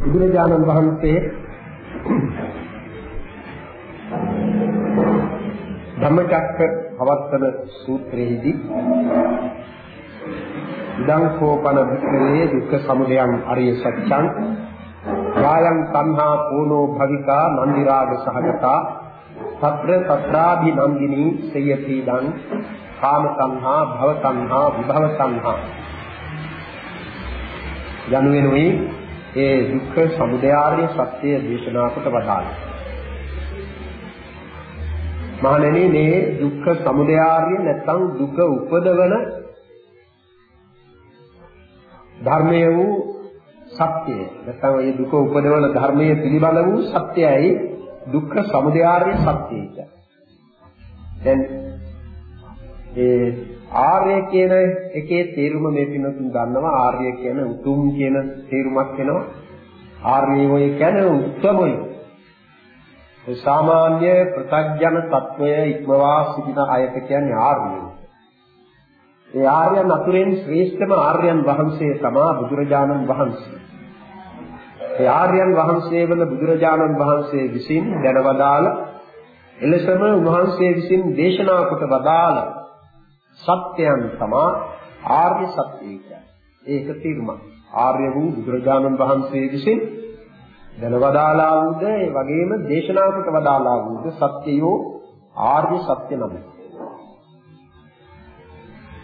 බුදුරජාණන් වහන්සේ ධම්මචක්ක පවත්තන සූත්‍රයේදී ඉදං කෝපන වික්‍රේ දුක්ඛ සමුදයං අරිය සත්‍යං යායන් තණ්හා පෝනෝ භවිකා නන්දි රාග සහගතා తත්‍ර తත්‍රාභි නන්දිනී සයති දං කාම තණ්හා භව තණ්හා විභව තණ්හා. යනුවෙනුයි ඒ දුක්ඛ සමුදයාර්ය සත්‍ය දේශනා කොට වදාළා. මහණෙනි මේ දුක්ඛ සමුදයාර්ය නැත්නම් දුක උපදවන ධර්මය වූ සත්‍යය නැත්නම් ඒ දුක උපදවන ධර්මයේ පිළිබඳ වූ සත්‍යයයි දුක්ඛ සමුදයාර්ය සත්‍යය කියන්නේ. දැන් ඒ ආර්ය කියන එකේ තේරුම මේ පින්නතුන් දන්නවා. ආර්ය කියන උතුම් කියන තේරුමක් වෙනවා ආර්යෝය කියන්නේ උත්තමයි. සාමාන්‍ය ප්‍රත්‍යඥ తত্ত্বය ඉක්මවා සිටින අයට කියන්නේ ආර්යෝ ඒ ආර්යයන් අතුරෙන් ශ්‍රේෂ්ඨම ආර්යයන් වහන්සේ තමා බුදුරජාණන් වහන්සේ. ඒ ආර්යයන් වහන්සේ වන බුදුරජාණන් වහන්සේ විසින් දැනවදාලා එලෙසම උන්වහන්සේ විසින් දේශනා කොට වදාලා සත්‍යයන් තමා ආර්ය සත්‍යය කියන්නේ. ඒක තීරමක්. ආර්ය වූ බුදුරජාණන් වහන්සේ විසින් දැනවදාලා වූද ඒ වගේම දේශනා කොට වදාලා වූද සත්‍යයෝ ආර්ය සත්‍ය නමයි.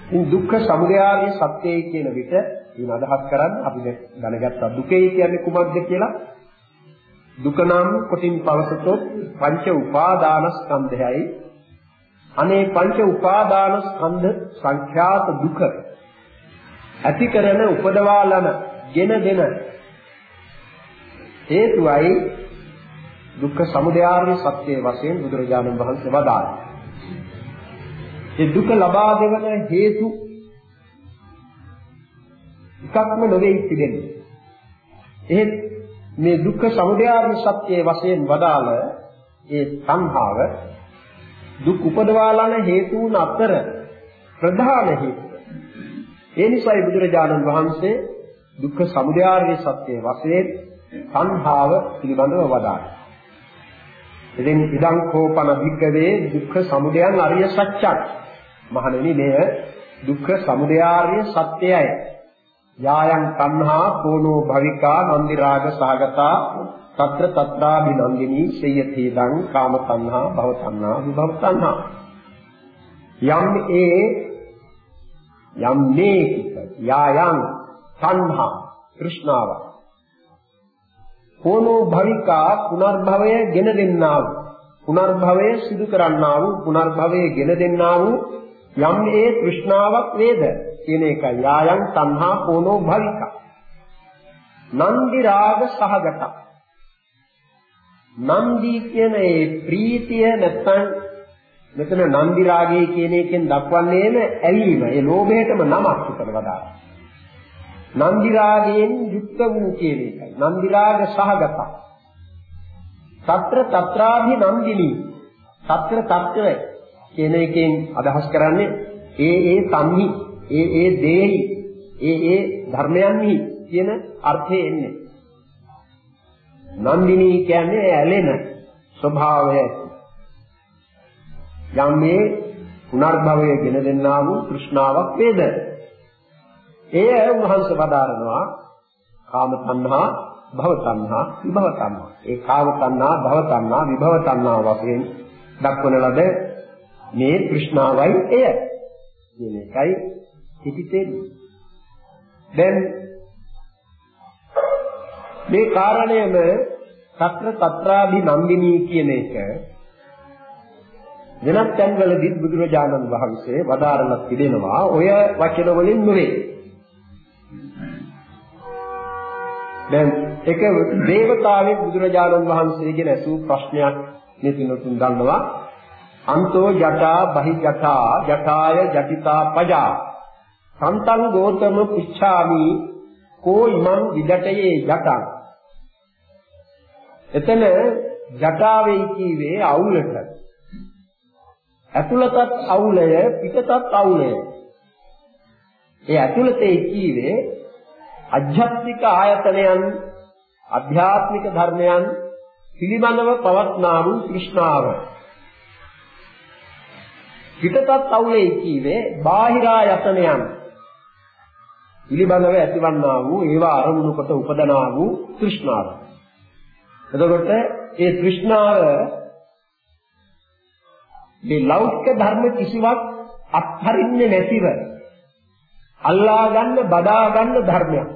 ඉතින් දුක්ඛ සමුදයාගේ සත්‍යය කියන විට ඊන අදහස් කරන්නේ අපි දැනගත්ත දුකේ කියන්නේ කුමක්ද කියලා දුක නම් කොටින් පවසතොත් පංච උපාදානස්කන්ධයයි අනේ පංච උපාදාන ස්කන්ධ සංඛ්‍යාත දුක ඇති කරන උපදවාලන ගෙන දෙන හේතුවයි දුක්ඛ සමුදයාර්ය සත්‍ය වශයෙන් බුදුරජාණන් වහන්සේ වදාළා. ඒ දුක ලබා දෙවන හේතු එකක්ම නොවේ තිබෙන්නේ. එහෙත් මේ දුක්ඛ සමුදයාර්ය සත්‍ය වශයෙන් වදාළ ඒ සංහාව දුක් උපදවාලන හේතුන් අතර ප්‍රධාන හේතුව. ඒ නිසායි බුදුරජාණන් වහන්සේ දුක්ඛ සමුදයාර්ය සත්‍ය වශයෙන් සංහාව පිළිබඳව වදාළා. ඉතින් ඉදං කෝපන භික්කවේ දුක්ඛ සමුදයං අරිය සත්‍යං. මහණෙනි මෙය දුක්ඛ සමුදයාර්ය සත්‍යයයි. යායන් තණ්හා කෝනෝ භවිකා නන්දි රාග සහගතා తත්‍ර తත්‍රාභිනන්දිනී සේයති දං කාම තණ්හා භව තණ්හා විභව තණ්හා. යම් ඒ යම් මේ යායන් තණ්හා තෘෂ්ණාව කෝනෝ භවිකා පුනර්භවය ගෙන දෙන්නා වූ පුනර්භවය සිදු කරන්නා වූ පුනර්භවය ගෙන දෙන්නා වූ යම් ඒ තෘෂ්ණාවක් වේද? කියන එකයි. යායන් තණ්හා කෝනෝ භවික. නන්දි රාග සහගත. නන්දි කියන ඒ ප්‍රීතිය නැත්නම් මෙතන නන්දි රාගය කියන එකෙන් දක්වන්නේම ඇලීම. ඒ ලෝභයටම නමක් උතර වදා. නන්දි රාගයෙන් යුක්ත වූ කියන එකයි. නන්දි රාග සහගත. తත්‍ර తත්‍රාභි නන්දිනී. తත්‍ර తත්‍රය කියන එකෙන් අදහස් කරන්නේ ඒ ඒ සංහි ඒ ඒ දේහි ඒ ඒ ධර්මයන්හි කියන අර්ථය එන්නේ. නන්දිනී කියන්නේ ඇලෙන ස්වභාවය. යම් මේ පුනර්භවය ගෙන දෙන්නා වූ තෘෂ්ණාවක් වේද. එය උන්වහන්සේ වදාරනවා කාම තණ්හා, භව තණ්හා, විභව තණ්හා. ඒ කාම තණ්හා, භව තණ්හා, විභව තණ්හා වශයෙන් දක්වන ලද මේ තෘෂ්ණාවයි එය. කියන එකයි පිටිතේ. දැන් මේ කාරණයම తත්‍ර తත්‍රාභි නන්දිනී කියන එක වෙනත් තැන්වලදී බුදුරජාණන් වහන්සේ වදාරලා තිබෙනවා ඔය වචන වලින් නෙවෙයි. දැන් එක දේවතාවෙක් බුදුරජාණන් වහන්සේගෙන් ඇසූ ප්‍රශ්නයක් මේ පිනතුන් දන්නවා අන්තෝ ජටා බහි ජටා ජටාය ජටිතා පජා සන්තං ගෝතම පුච්ඡාමි කෝ ඉමං විදටයේ ජටං එතන ජටාවේ කීවේ අවුලට. ඇතුළතත් අවුලය පිටතත් අවුලය. ඒ ඇතුළතේ කීවේ අධ්‍යාත්මික ආයතනයන් අධ්‍යාත්මික ධර්මයන් පිළිබඳව පවත්නා වූ තෘෂ්ණාව පිටතත් අවුලේ කීවේ බාහිරා යතනයන් පිළිබඳව ඇතිවන්නා වූ ඒවා අරමුණු කොට උපදනා වූ තෘෂ්ණාව. එතකොට ඒ තෘෂ්ණාව මේ ලෞකික ධර්ම කිසිවක් අත්හරින්නේ නැතිව අල්ලා ගන්න බදා ගන්න ධර්මයක්.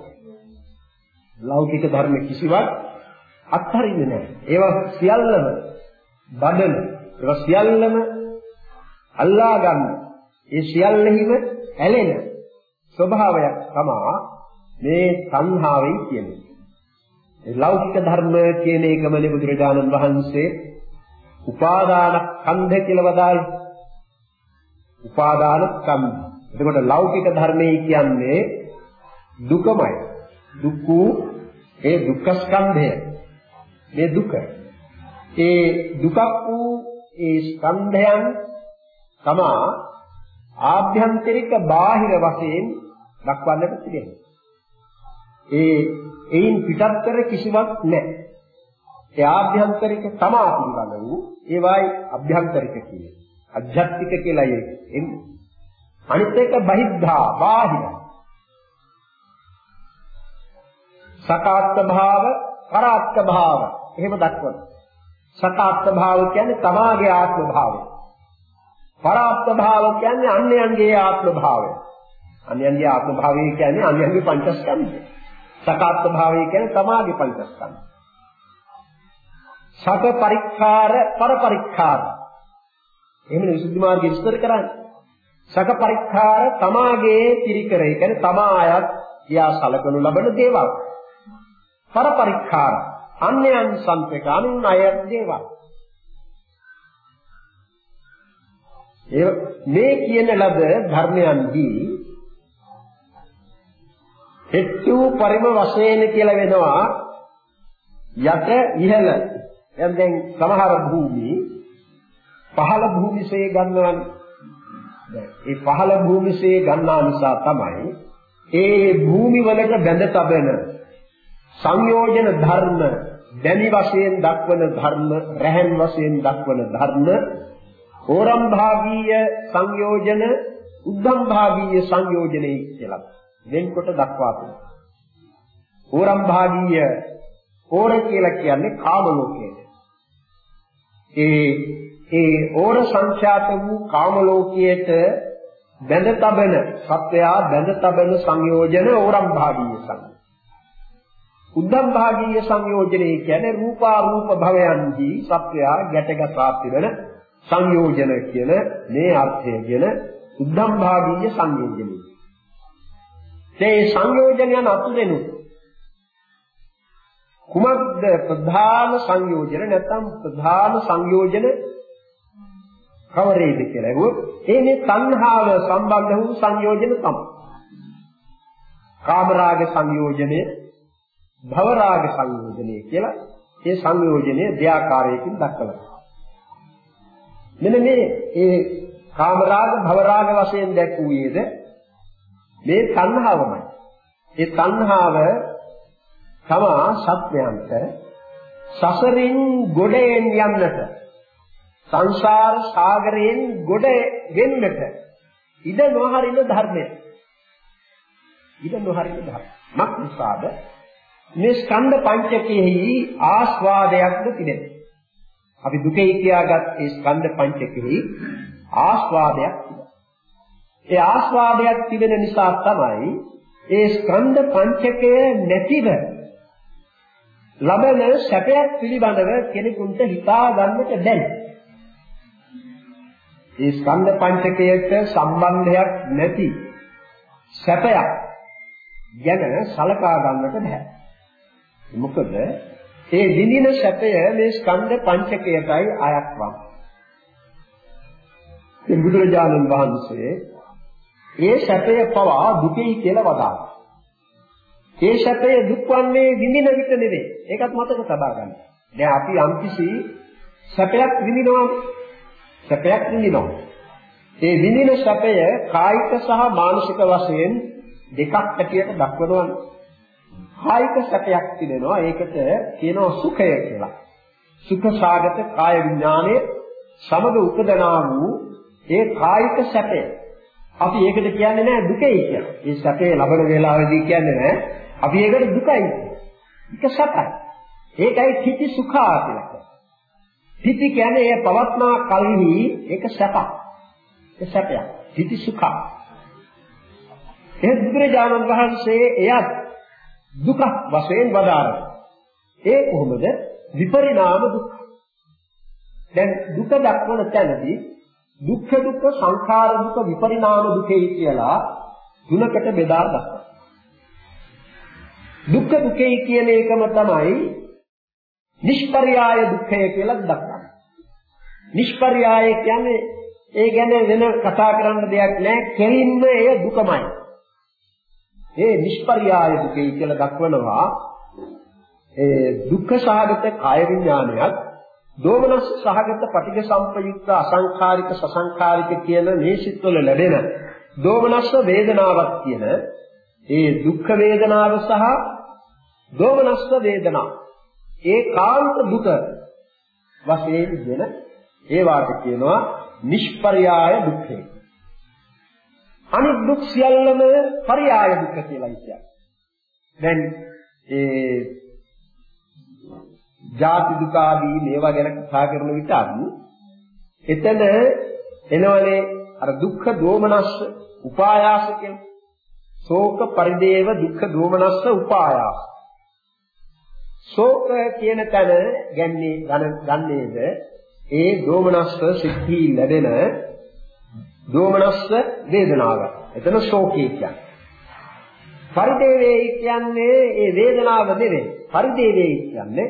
ලෞකික ධර්ම කිසිවක් අත්හරින්නේ නැහැ. ඒවා සියල්ලම බඩන. ඒවා සියල්ලම අල්ලා ගන්න. ඒ සියල්ලෙහිම ඇලෙන ස්වභාවයක් තමයි මේ සංහාවෙන් කියන්නේ. ඒ ලෞකික ධර්ම කියන එකමනේ බුදුරජාණන් වහන්සේ උපාදාන ස්කන්ධ කියලා වදාළේ. උපාදාන ස්කන්ධ. එතකොට ලෞකික ධර්මයේ කියන්නේ දුකමයි. දුක්ඛ ඒ දුක්ඛ ස්කන්ධය. මේ දුක. ඒ දුකක් වූ ඒ ස්කන්ධයන් තමා ආභ්‍යන්තරික බාහිර වශයෙන් දක්වන්නට තිබෙනවා. ඒ එයින් පිටත්තර කිසිවක් නැහැ. ඒ ආභ්‍යන්තරික තමා පිළිබඳ වූ ඒවායි අභ්‍යන්තරික කියන්නේ. අධ්‍යාත්මික කියලා එන්නේ. අනිත් එක බහිද්ධා බාහිර. සකාත්ත භාව, පරාත්ත භාව. එහෙම දක්වනවා. සකාත්ත භාව කියන්නේ තමාගේ ආත්ම භාවය. පරාත්ත භාව කියන්නේ අන්‍යයන්ගේ ආත්ම භාවය. අන්‍යයන්ගේ ආත්ම භාවය කියන්නේ අන්‍යයන්ගේ පංචස්කන්ධය. සකාත්ත භාවය කියන්නේ තමාගේ පංචස්කන්ධය. සක පරික්ඛාර පර පරික්ඛාර. එහෙමනේ විසුද්ධි මාර්ගය විස්තර කරන්නේ. සක පරික්ඛාර තමාගේ පිරිකර. ඒ කියන්නේ තමා අයත් කියා සලකනු ලබන දේවල්. පර පරික්ඛාර අන්‍යයන් සම්පේක අනුන් අය දේවල්. මේ කියන ලද ධර්මයන්දී හෙට්ටු පරිම වශයෙන් කියලා වෙනවා. යට ඉහළ. දැන් දැන් සමහර භූමි පහළ භූමිසේ ගන්නවනේ දැන් ඒ පහළ භූමිසේ ගන්නා නිසා තමයි ඒ භූමි වලට බැඳ තබන සංයෝජන ධර්ම දැනි වශයෙන් දක්වන ධර්ම රැහන් වශයෙන් දක්වන ධර්ම ඕරම් භාගීය සංයෝජන උද්ධම් භාගීය සංයෝජනේ කියලා. වෙන්කොට දක්වා තිබෙනවා. ඕරම් භාගීය ඕර කියලා කියන්නේ කාම ලෝකයට. ඒ ඒ ඕර සංඛ්‍යාත වූ කාම ලෝකයට බැඳ තබන සත්වයා බැඳ තබන සංයෝජන ඕරම් භාගීය සංයෝජන. උද්දම් භාගීය සංයෝජනේ කියන්නේ රූපාරූප භවයන්හි සත්වයා ගැටගසා තිබෙන සංයෝජන කියන මේ අර්ථයගෙන උද්ධම් භාගීය සංයෝජනයි. මේ සංයෝජනයන් අතුරෙනු කුමක්ද ප්‍රධාන සංයෝජන නැත්නම් ප්‍රධාන සංයෝජන කවරේද කියලා අහුවොත් ඒ මේ සංහාව සම්බන්ධ වූ සංයෝජන තමයි. කාමරාග සංයෝජනය, භවරාග සංයෝජනය කියලා මේ සංයෝජනය දෙආකාරයකින් දක්වනවා. මෙන්න මේ ඒ කාමරාග භවරාග වශයෙන් දැක්වුවේද මේ තණ්හාවමයි. ඒ තණ්හාව තමා සත්‍යයන්ට සසරින් ගොඩෙන් යන්නට සංසාර සාගරයෙන් ගොඩ වෙන්නට ඉඩ නොහරින ධර්මය. ඉඩ නොහරින ධර්ම. මක් නිසාද මේ ස්කන්ධ පංචකයෙහි ආස්වාදයක්ද තිබෙනවා. අපි දුකේ කියාගත් ඒ ස්කන්ධ පංචකෙහි ආස්වාදයක් තිබෙනවා. ඒ ආස්වාදයක් තිබෙන නිසා තමයි ඒ ස්කන්ධ පංචකය නැතිව ලබන සැපයක් පිළිබඳව කෙනෙකුට හිතා ගන්නට බැහැ. ඒ ස්කන්ධ පංචකයට සම්බන්ධයක් නැති සැපයක් ගැන සලකා ගන්නට බෑ. මොකද ඒ විඳින සැපය මේ ස්කන්ධ පංචකයටයි අයත් වම්. ඉතින් බුදුරජාණන් වහන්සේ ඒ සැපය පවා දුකයි කියලා වදාළා. ඒ සැපය දුක් වන්නේ විඳින විට නෙවෙයි. ඒකත් මතක තබා ගන්න. දැන් අපි යම්කිසි සැපයක් විඳිනවා. සැපයක් විඳිනවා. ඒ විඳින සැපය කායික සහ මානසික වශයෙන් දෙකක් හැටියට දක්වනවානේ. කායික සැපයක් තිබෙනවා. ඒකට කියනවා සුඛය කියලා. සුඛ සාගත කාය විඥානය සමග උපදනා වූ ඒ කායික සැපය. අපි ඒකට කියන්නේ නෑ දුකයි කියලා. මේ සැපේ ලබන වේලාවේදී කියන්නේ නෑ අපි ඒකට දුකයි. ඒක සැපයි. ඒකයි කිති සුඛා කියලා කියන්නේ. තිති කියන්නේ ඒ පවත්නා කල්හි ඒක සැපක්. ඒ සැපයක්. තිති සුඛා. ඒ බුදුරජාණන් වහන්සේ එයත් දුක වශයෙන් වදාරනවා. ඒ කොහොමද? විපරිණාම දුක්. දැන් දුක දක්වන තැනදී දුක්ඛ දුක්ඛ සංඛාර දුක විපරිණාම දුකයි කියලා තුනකට බෙදා දක්වනවා. දුක්ඛ දුකයි කියන එකම තමයි නිෂ්පර්යාය දුක්ඛය කියලා දක්වන්නේ. නිෂ්පර්යාය කියන්නේ ඒ ගැන වෙන කතා කරන්න දෙයක් නැහැ. කෙලින්ම එය දුකමයි. ඒ නිෂ්පර්යාය දුකයි කියලා දක්වනවා ඒ දුක්ඛ සහගත කාය විඥානයත් දෝමනස් සහගත පටික සම්පයුක්ත අසංඛාරික සසංඛාරික කියන මේ සිත්වල ලැබෙන දෝමනස්ස වේදනාවක් කියන ඒ දුක්ඛ වේදනාව සහ දෝමනස්ස වේදනා. ඒකාන්ත දුක වශයෙන් දෙන ඒවාට කියනවා නිෂ්පර්යාය දුක්ඛේ අනිත් දුක් සියල්ලම පర్యాయ දුක්ඛ කියලා කියන්නේ දැන් ඒ ජාති දුක ආදී මේවා ගැන කතා කරන විට එතන එනවනේ අර දුක්ඛ දෝමනස්ස උපායාස කියන ශෝක පරිදේව දුක්ඛ දෝමනස්ස උපායාස ශෝක කියන තැන ගන්නේ ගන්නේද ඒ දෝමනස්ස සිද්ධි ලැබෙන දෝමනස්ස වේදනාව. එතන ශෝකී කියන්නේ. පරිදේවේ කියන්නේ ඒ වේදනාව නෙවෙයි. පරිදේවේ කියන්නේ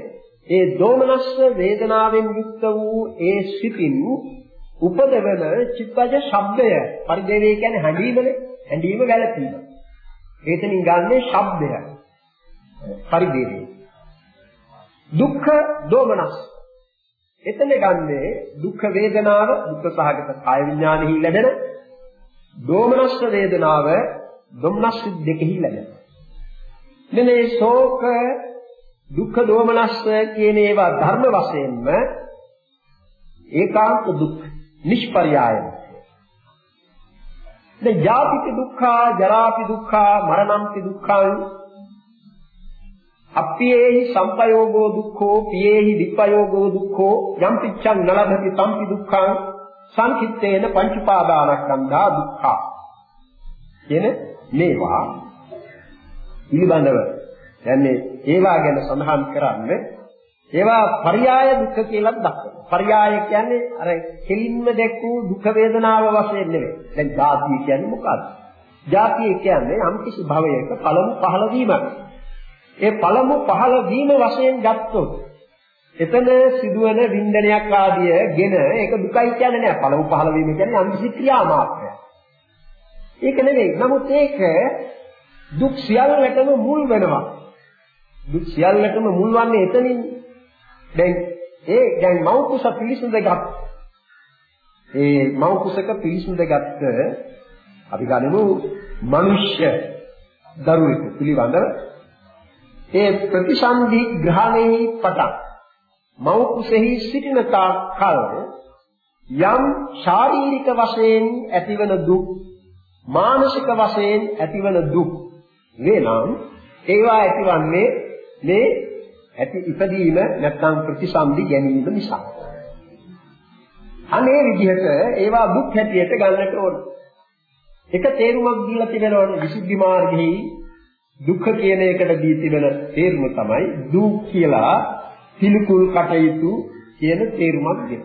ඒ දෝමනස්ස වේදනාවෙන් යුක්ත වූ ඒ සිතින් උපදවන චිත්තජ ශබ්දය. පරිදේවේ කියන්නේ හැඬීමනේ. හැඬීම වැළපීම. ඒතනින් ගන්නේ ශබ්දය. පරිදේවේ. දුක්ඛ දෝමනස්. එතන ගන්නේ දුක්ඛ වේදනාව දුක්ඛ සහගත කාය විඥානෙහි ලැබෙන දෝමනස් වේදනාව දොම්නස් දෙකෙහි ලැබෙන. මෙන්න මේ ශෝක දුක්ඛ දෝමනස් කියන ඒවා ධර්ම වශයෙන්ම ඒකාන්ත දුක් නිෂ්පර්යාය. දැන් ජාතික දුක්ඛා ජරාපි දුක්ඛා මරණම්පි දුක්ඛං අප්පියේහි සම්පයෝගෝ දුක්ඛෝ පියේහි විපයෝගෝ දුක්ඛෝ යම් පිච්ඡං නලභති සම්පි දුක්ඛං සංකිට්ඨේන පංච උපාදානස්කන්ධා දුක්ඛා කියන මේවා පිළිබඳව යන්නේ ඒවා ගැන සඳහන් කරන්නේ ඒවා පర్యాయ දුක්ඛ කියලා දක්වනවා. පర్యాయ කියන්නේ අර කෙලින්ම දැක් වූ දුක වේදනාව වශයෙන් නෙවෙයි. දැන් ජාතිය කියන්නේ මොකක්ද? ජාතිය කියන්නේ යම්කිසි භවයක පළමු පහළ වීමක්. ඒ පළමු පහළ වීම වශයෙන් ගත්තොත් එතන සිදුවන වින්දනයක් ආදියගෙන ඒක දුකයි කියන්නේ නෑ. පළමු පහළ වීම කියන්නේ යම්කිසි ක්‍රියා මාත්‍රයක්. ඒක නෙවෙයි. නමුත් ඒක දුක් සියල්ලටම මුල් වෙනවා. දුක් සියල්ලටම මුල් වන්නේ එතනින්. දැන් ඒ දැන් මෞකුස පිළිසඳගත් ඒ මෞකුසක පිළිසඳගත් අපි ගනිමු මිනිස්ය දරුවෙකු පිළිබඳව ඒ ප්‍රතිසන්දි ග්‍රහණෙහි පටන් මව් කුසෙහි සිටින තාක් කල යම් ශාරීරික වශයෙන් ඇතිවන දුක් මානසික වශයෙන් ඇතිවන දුක් වේනම් ඒවා ඇතිවන්නේ මේ ඇති ඉපදීම නැත්නම් ප්‍රතිසන්දි ගැනීම නිසා අනේ විදිහට ඒවා දුක් හැටියට ගන්නට ඕන එක තේරුමක් දීලා තිබෙනවනේ විසුද්ධි මාර්ගෙහි දුක්ඛ කියන එකට දී තිබෙන තේරුම තමයි දුක් කියලා පිළිකුල් කටයුතු කියන තේරුමක් දෙන.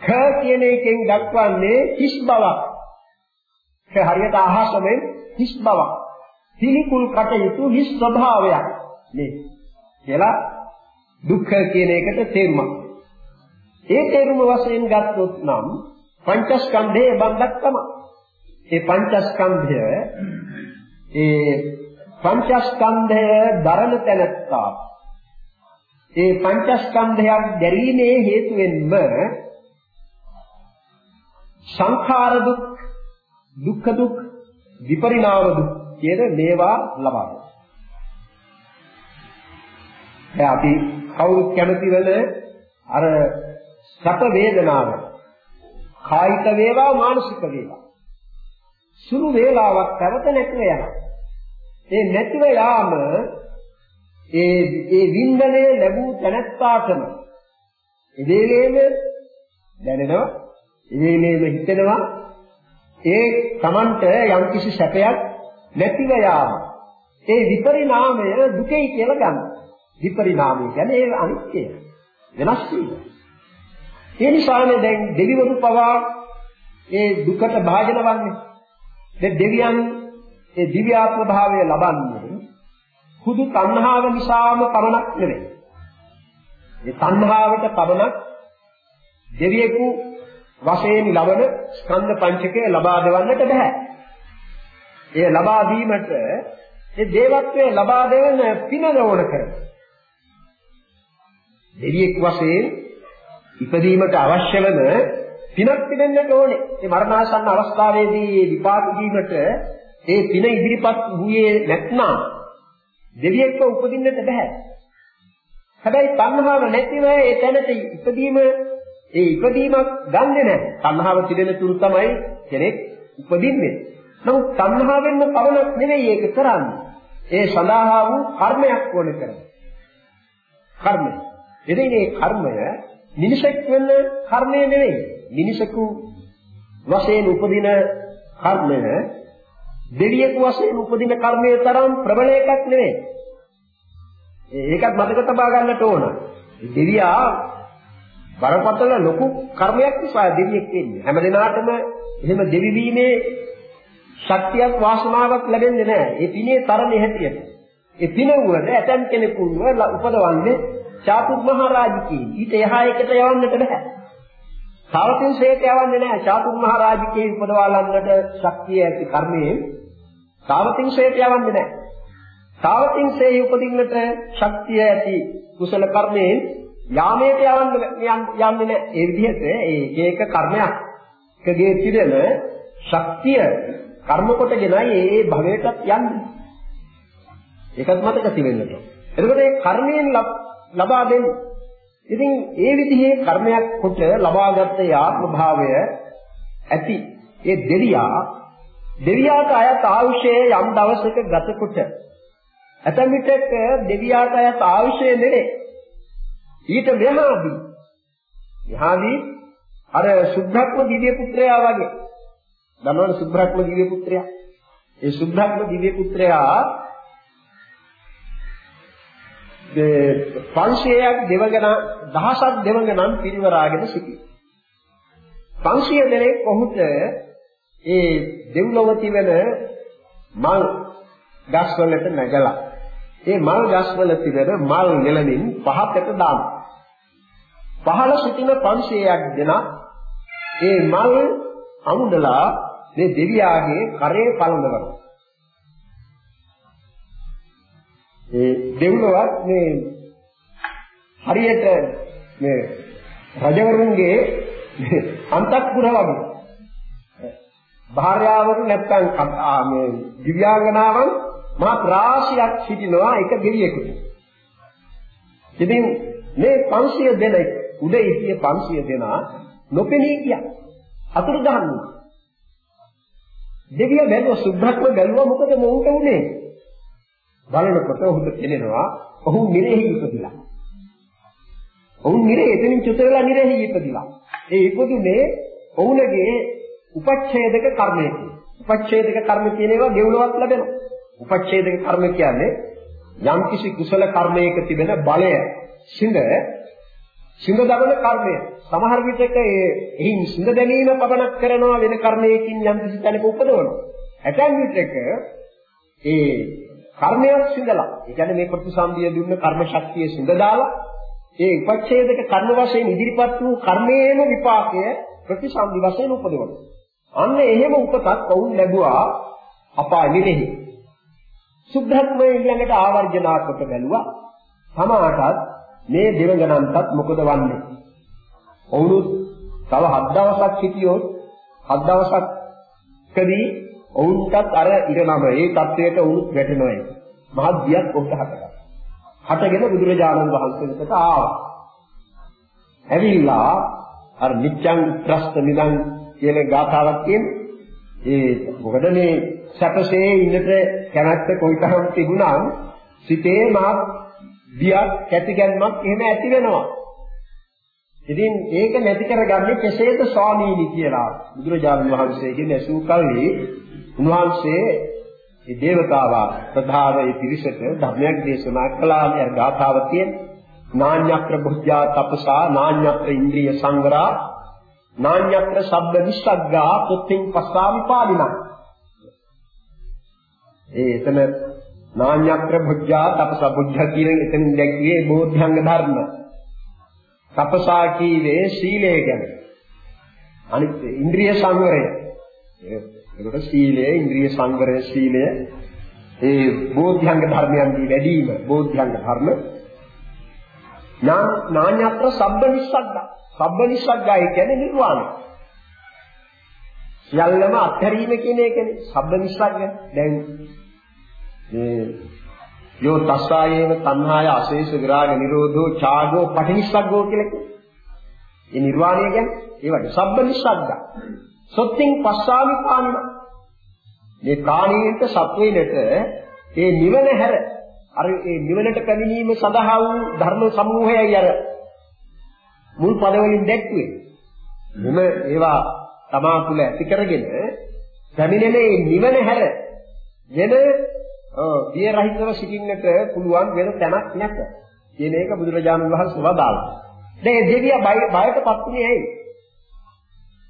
ඛ කියන එකෙන් දක්වන්නේ හිස් බවක්. ඒ හරියට අහසමෙන් හිස් බවක්. පිළිකුල් කටයුතු හිස් ස්වභාවයක් මේ කියලා දුක්ඛ කියන එකට තේරුමක්. ඒ තේරුම වශයෙන් ගත්තොත් නම් පංචස්කන්ධයේ බන්ධක් තමයි. ඒ පංචස්කන්ධය ඒ පංචස්කන්ධය දරන තැනත්තා ඒ පංචස්කන්ධයක් දැරීමේ හේතුවෙන්ම සංඛාර දුක් දුක්ඛ දුක් විපරිණාම දුක් කියන මේවා ලබනවා දැන් අපි කවුරුත් කැමති වෙන අර සැප වේදනාව කායික වේවා මානසික වේවා සුළු වේලාවක් පැවත නැතිව යනවා. ඒ නැතිව යාම ඒ ඒ වින්දනය ලැබූ තැනැත්තාටම එදේලේම දැනෙනවා එදේලේම හිතෙනවා ඒ Tamanට යම්කිසි සැපයක් නැතිව යාම ඒ විපරිණාමය දුකයි කියලා ගන්න. විපරිණාමය කියන්නේ ඒ අනිත්‍යය. වෙනස් වීම. ඒ නිසානේ දැන් දෙවිවරු පවා ඒ දුකට භාජන වන්නේ. දැන් දෙවියන් ඒ දිව්‍යාත්ම භාවය ලබන්නේ හුදු තණ්හාව නිසාම පමණක් නෙවෙයි. මේ තණ්හාවට පමණක් දෙවියෙකු වශයෙන් ලබන ස්කන්ධ පංචකය ලබා දෙවන්නට බෑ. ඒ ලබා දීමට ඒ දේවත්වයේ ලබා දෙවන පින ඕන කරනවා. දෙවියෙක් වශයෙන් ඉපදීමට අවශ්‍ය වෙන පිනක් පිටෙන්නට ඕනේ. ඒ මරණාසන්න අවස්ථාවේදී මේ විපාක දීමට ඒ පින ඉදිරිපත් වූයේ නැත්නම් දෙවියෙක්ව උපදින්නට බෑ. හැබැයි තණ්හාව නැතිව ඒ තැනට ඉපදීම ඒ ඉපදීමක් ගන්නෙ නැහැ. තණ්හාව තිබෙන තුරු තමයි කෙනෙක් උපදින්නේ. නමුත් තණ්හාවෙන්ම පවණක් නෙවෙයි ඒක කරන්නේ. ඒ සඳහා වූ කර්මයක් ඕන කරනවා. කර්මය. එදින මේ කර්මය මිනිසෙක් වෙන කර්මය නෙවෙයි. මිනිසෙකු වශයෙන් උපදින කර්මය දෙවියෙකු වශයෙන් උපදින කර්මයේ තරම් ප්‍රබල එකක් නෙවෙයි. ඒකත් මතක තබා ගන්නට ඕන. දෙවියා බරපතල ලොකු කර්මයක් නිසා දෙවියෙක් වෙන්නේ. හැම දිනාටම එහෙම දෙවි වීමේ ශක්තියක් වාසනාවක් ලැබෙන්නේ නැහැ. ඒ පිනේ තරමේ හැටියට. ඒ පින වුණද ඇතම් කෙනෙකුව උපදවන්නේ චාතුර්මහරජකී. ඊට එහා එකට යවන්නට බෑ. සාවතින්සේට යවන්නේ නැහැ. චාතුර්මහරජකී උපදවාලන්නට ශක්තිය ඇති කර්මයෙන් සාවතින්සේට යවන්නේ නැහැ. සාවතින්සේ උපදින්නට ශක්තිය ඇති කුසල කර්මයෙන් යාමයට යවන්න යන්නේ නැහැ. ඒ විදිහට ඒ එක කර්මයක් එකගේ පිළිදෙන ශක්තිය කර්ම කොටගෙනයි ඒ භවයටත් යන්නේ. ඒකත් මතක තිබෙන්නට. එතකොට මේ කර්මයෙන් ලබා දෙන්නේ. ඉතින් ඒ විදිහේ කර්මයක් කොට ලබාගත් ආත්ම භාවය ඇති ඒ දෙවියා දෙවියාට අයත් ආයුෂයේ යම් දවසක ගතකොට ඇතැම් විටක දෙවියාට අයත් ආයුෂය නෙවේ. ඊට මෙහාදී මෙහාදී අර සුද්ධත්ම දිව්‍ය පුත්‍රයා වගේ දන්නවනේ සුබ්‍රහ්ම දිව්‍ය පුත්‍රයා. ඒ සුබ්‍රහ්ම දිව්‍ය පුත්‍රයා ඒ 500ක් දෙවගණ දහසක් දෙවගණන් පිරිවරාගෙන සිටි. 500 දෙනෙක් ඔහුට ඒ දෙව්ලොව තිබෙන මල් ගස්වලට නැගලා ඒ මල් ගස්වල තිබෙන මල් නෙලමින් පහකට දාන. පහළ සිටින 500ක් දෙනා ඒ මල් අමුඩලා මේ දෙවියාගේ කරේ පළඳවනවා. ඒ දෙවියවත් මේ හරියට මේ රජවරුන්ගේ අන්තක්පුර වගේ භාර්යාවරු නැත්තම් මේ දිව්‍යාංගනාවන් මහා රාශියක් සිටිනවා එක දෙවියෙකුට. ඉතින් මේ 500 දෙනෙක් උදේ ඉතියේ 500 දෙනා නොපෙනී ගියා. අතුරුදහන් වුණා. දෙවියන් බැලුවා සුද්ධත්ව බැලුවා මොකද මොවුන්ට උනේ? බලනකොට ඔහුට තේරෙනවා ඔහු නිරෙහි ඉපදිලා. ඔහු නිරේ එතනින් චුත වෙලා නිරෙහි ඉපදිලා. ඒ ඉපදුනේ ඔහුගේ උපච්ඡේදක කර්මයකින්. උපච්ඡේදක කර්ම කියන ඒවා ගෙවුලවත් ලැබෙනවා. උපච්ඡේදක කර්ම කියන්නේ යම්කිසි කුසල කර්මයක තිබෙන බලය සිඳ සිඳ දබන කර්මය. සමහර විටක ඒ එහින් සිඳ දැමීම පවණක් කරනවා වෙන කර්මයකින් යම් කිසි තැනක උපදවනවා. ඇතැම් විටක ඒ කර්මයක් සිඳලා, ඒ කියන්නේ මේ ප්‍රතිසන්දිය දුන්න කර්ම ශක්තිය සිඳ දාලා ඒ උපච්ඡේදක කර්ම වශයෙන් ඉදිරිපත් වූ කර්මයේම විපාකය ප්‍රතිසන්දි වශයෙන් උපදවනවා. අන්න එහෙම උපතක් වුන් ලැබුවා අපාය නිරෙහි. සුද්ධත්මය ඊළඟට ආවර්ජනා කොට බැලුවා. සමාටත් මේ දෙවගණන්ටත් මොකද වන්නේ? ඔවුනුත් තව හත් දවසක් හිටියොත් හත් දවසක්කදී ඔවුන්ටත් අර ඉරණම ඒ தത്വයට උනුත් වැටෙනවා ඒක. මහත් බියක් ඔබට හටගන්නවා. හටගෙන බුදුරජාණන් වහන්සේ වෙතට ආවා. ඇවිල්ලා අර නිච්ඡං ත්‍රස්ත නිදං කියන ගාථාවක් තියෙන්නේ. ඒ මොකද මේ සැපසේ ඉන්නට කැමැත්ත කොයිතරම් තිබුණා සිතේ මා බියක් කැටිගැන්මක් එහෙම ඇති වෙනවා. ඉතින් ඒක නැති කරගන්නේ කෙසේද ස්වාමීනි කියලා බුදුරජාණන් වහන්සේගෙන් ඇසූ කල්හි උන්වහන්සේ මේ දේවතාවා ප්‍රධානයේ පිරිසට ධර්මයක් දේශනා කළා මේ ගාථාව තියෙන නාඤ්‍යක්‍ර බුද්ධා තපසා නාඤ්‍යක්‍ර ඉන්ද්‍රිය සංවරා නාඤ්‍යක්‍ර ශබ්ද විස්සග්ගා පුත්තිං පස්සාමි පාලිනා ඒ එතන නාඤ්‍යක්‍ර බුද්ධා තපසා බුද්ධ කියන එතන දැක්වේ බෝධ්‍යංග ධර්ම. තපසා කීවේ සීලය ගැන. අනිත් ඉන්ද්‍රිය සංවරය. එතකොට සීලය, ඉන්ද්‍රිය සංවරය, සීලය ඒ බෝධ්‍යංග ධර්මයන්දී වැඩිම බෝධ්‍යංග ධර්ම නාඤ්‍යත්‍ර සබ්බ නිස්සග්ග. සබ්බ නිස්සග්ගය කියන්නේ නිර්වාණය. සියල්ලම අත්හැරීම කියන එකනේ සබ්බ නිස්සග්ග. දැන් මේ යෝ තස්සායේව තණ්හාය අශේෂ විරාග නිරෝධෝ ඡාගෝ පටිනිස්සග්ගෝ කියලා කියන්නේ. ඒ නිර්වාණය කියන්නේ ඒවට සබ්බ නිස්සග්ග. සොත්තින් පස්සාමි පානින. මේ කාණීයට සත්වයිනට ඒ නිවන හැර අර ඒ නිවනට පැමිණීම සඳහා වූ ධර්ම සමූහයයි අර මුල් පදවලින් දැක්ුවේ. මෙම ඒවා තමා තුළ ඇති කරගෙන පැමිණෙන මේ නිවන හැර වෙන බිය රහිතව සිටින්නට පුළුවන් වෙන තැනක් නැත. කියන එක බුදුරජාණන් වහන්සේ වදාළා. දැන් දෙවියා බයටපත් වුණේ ඇයි?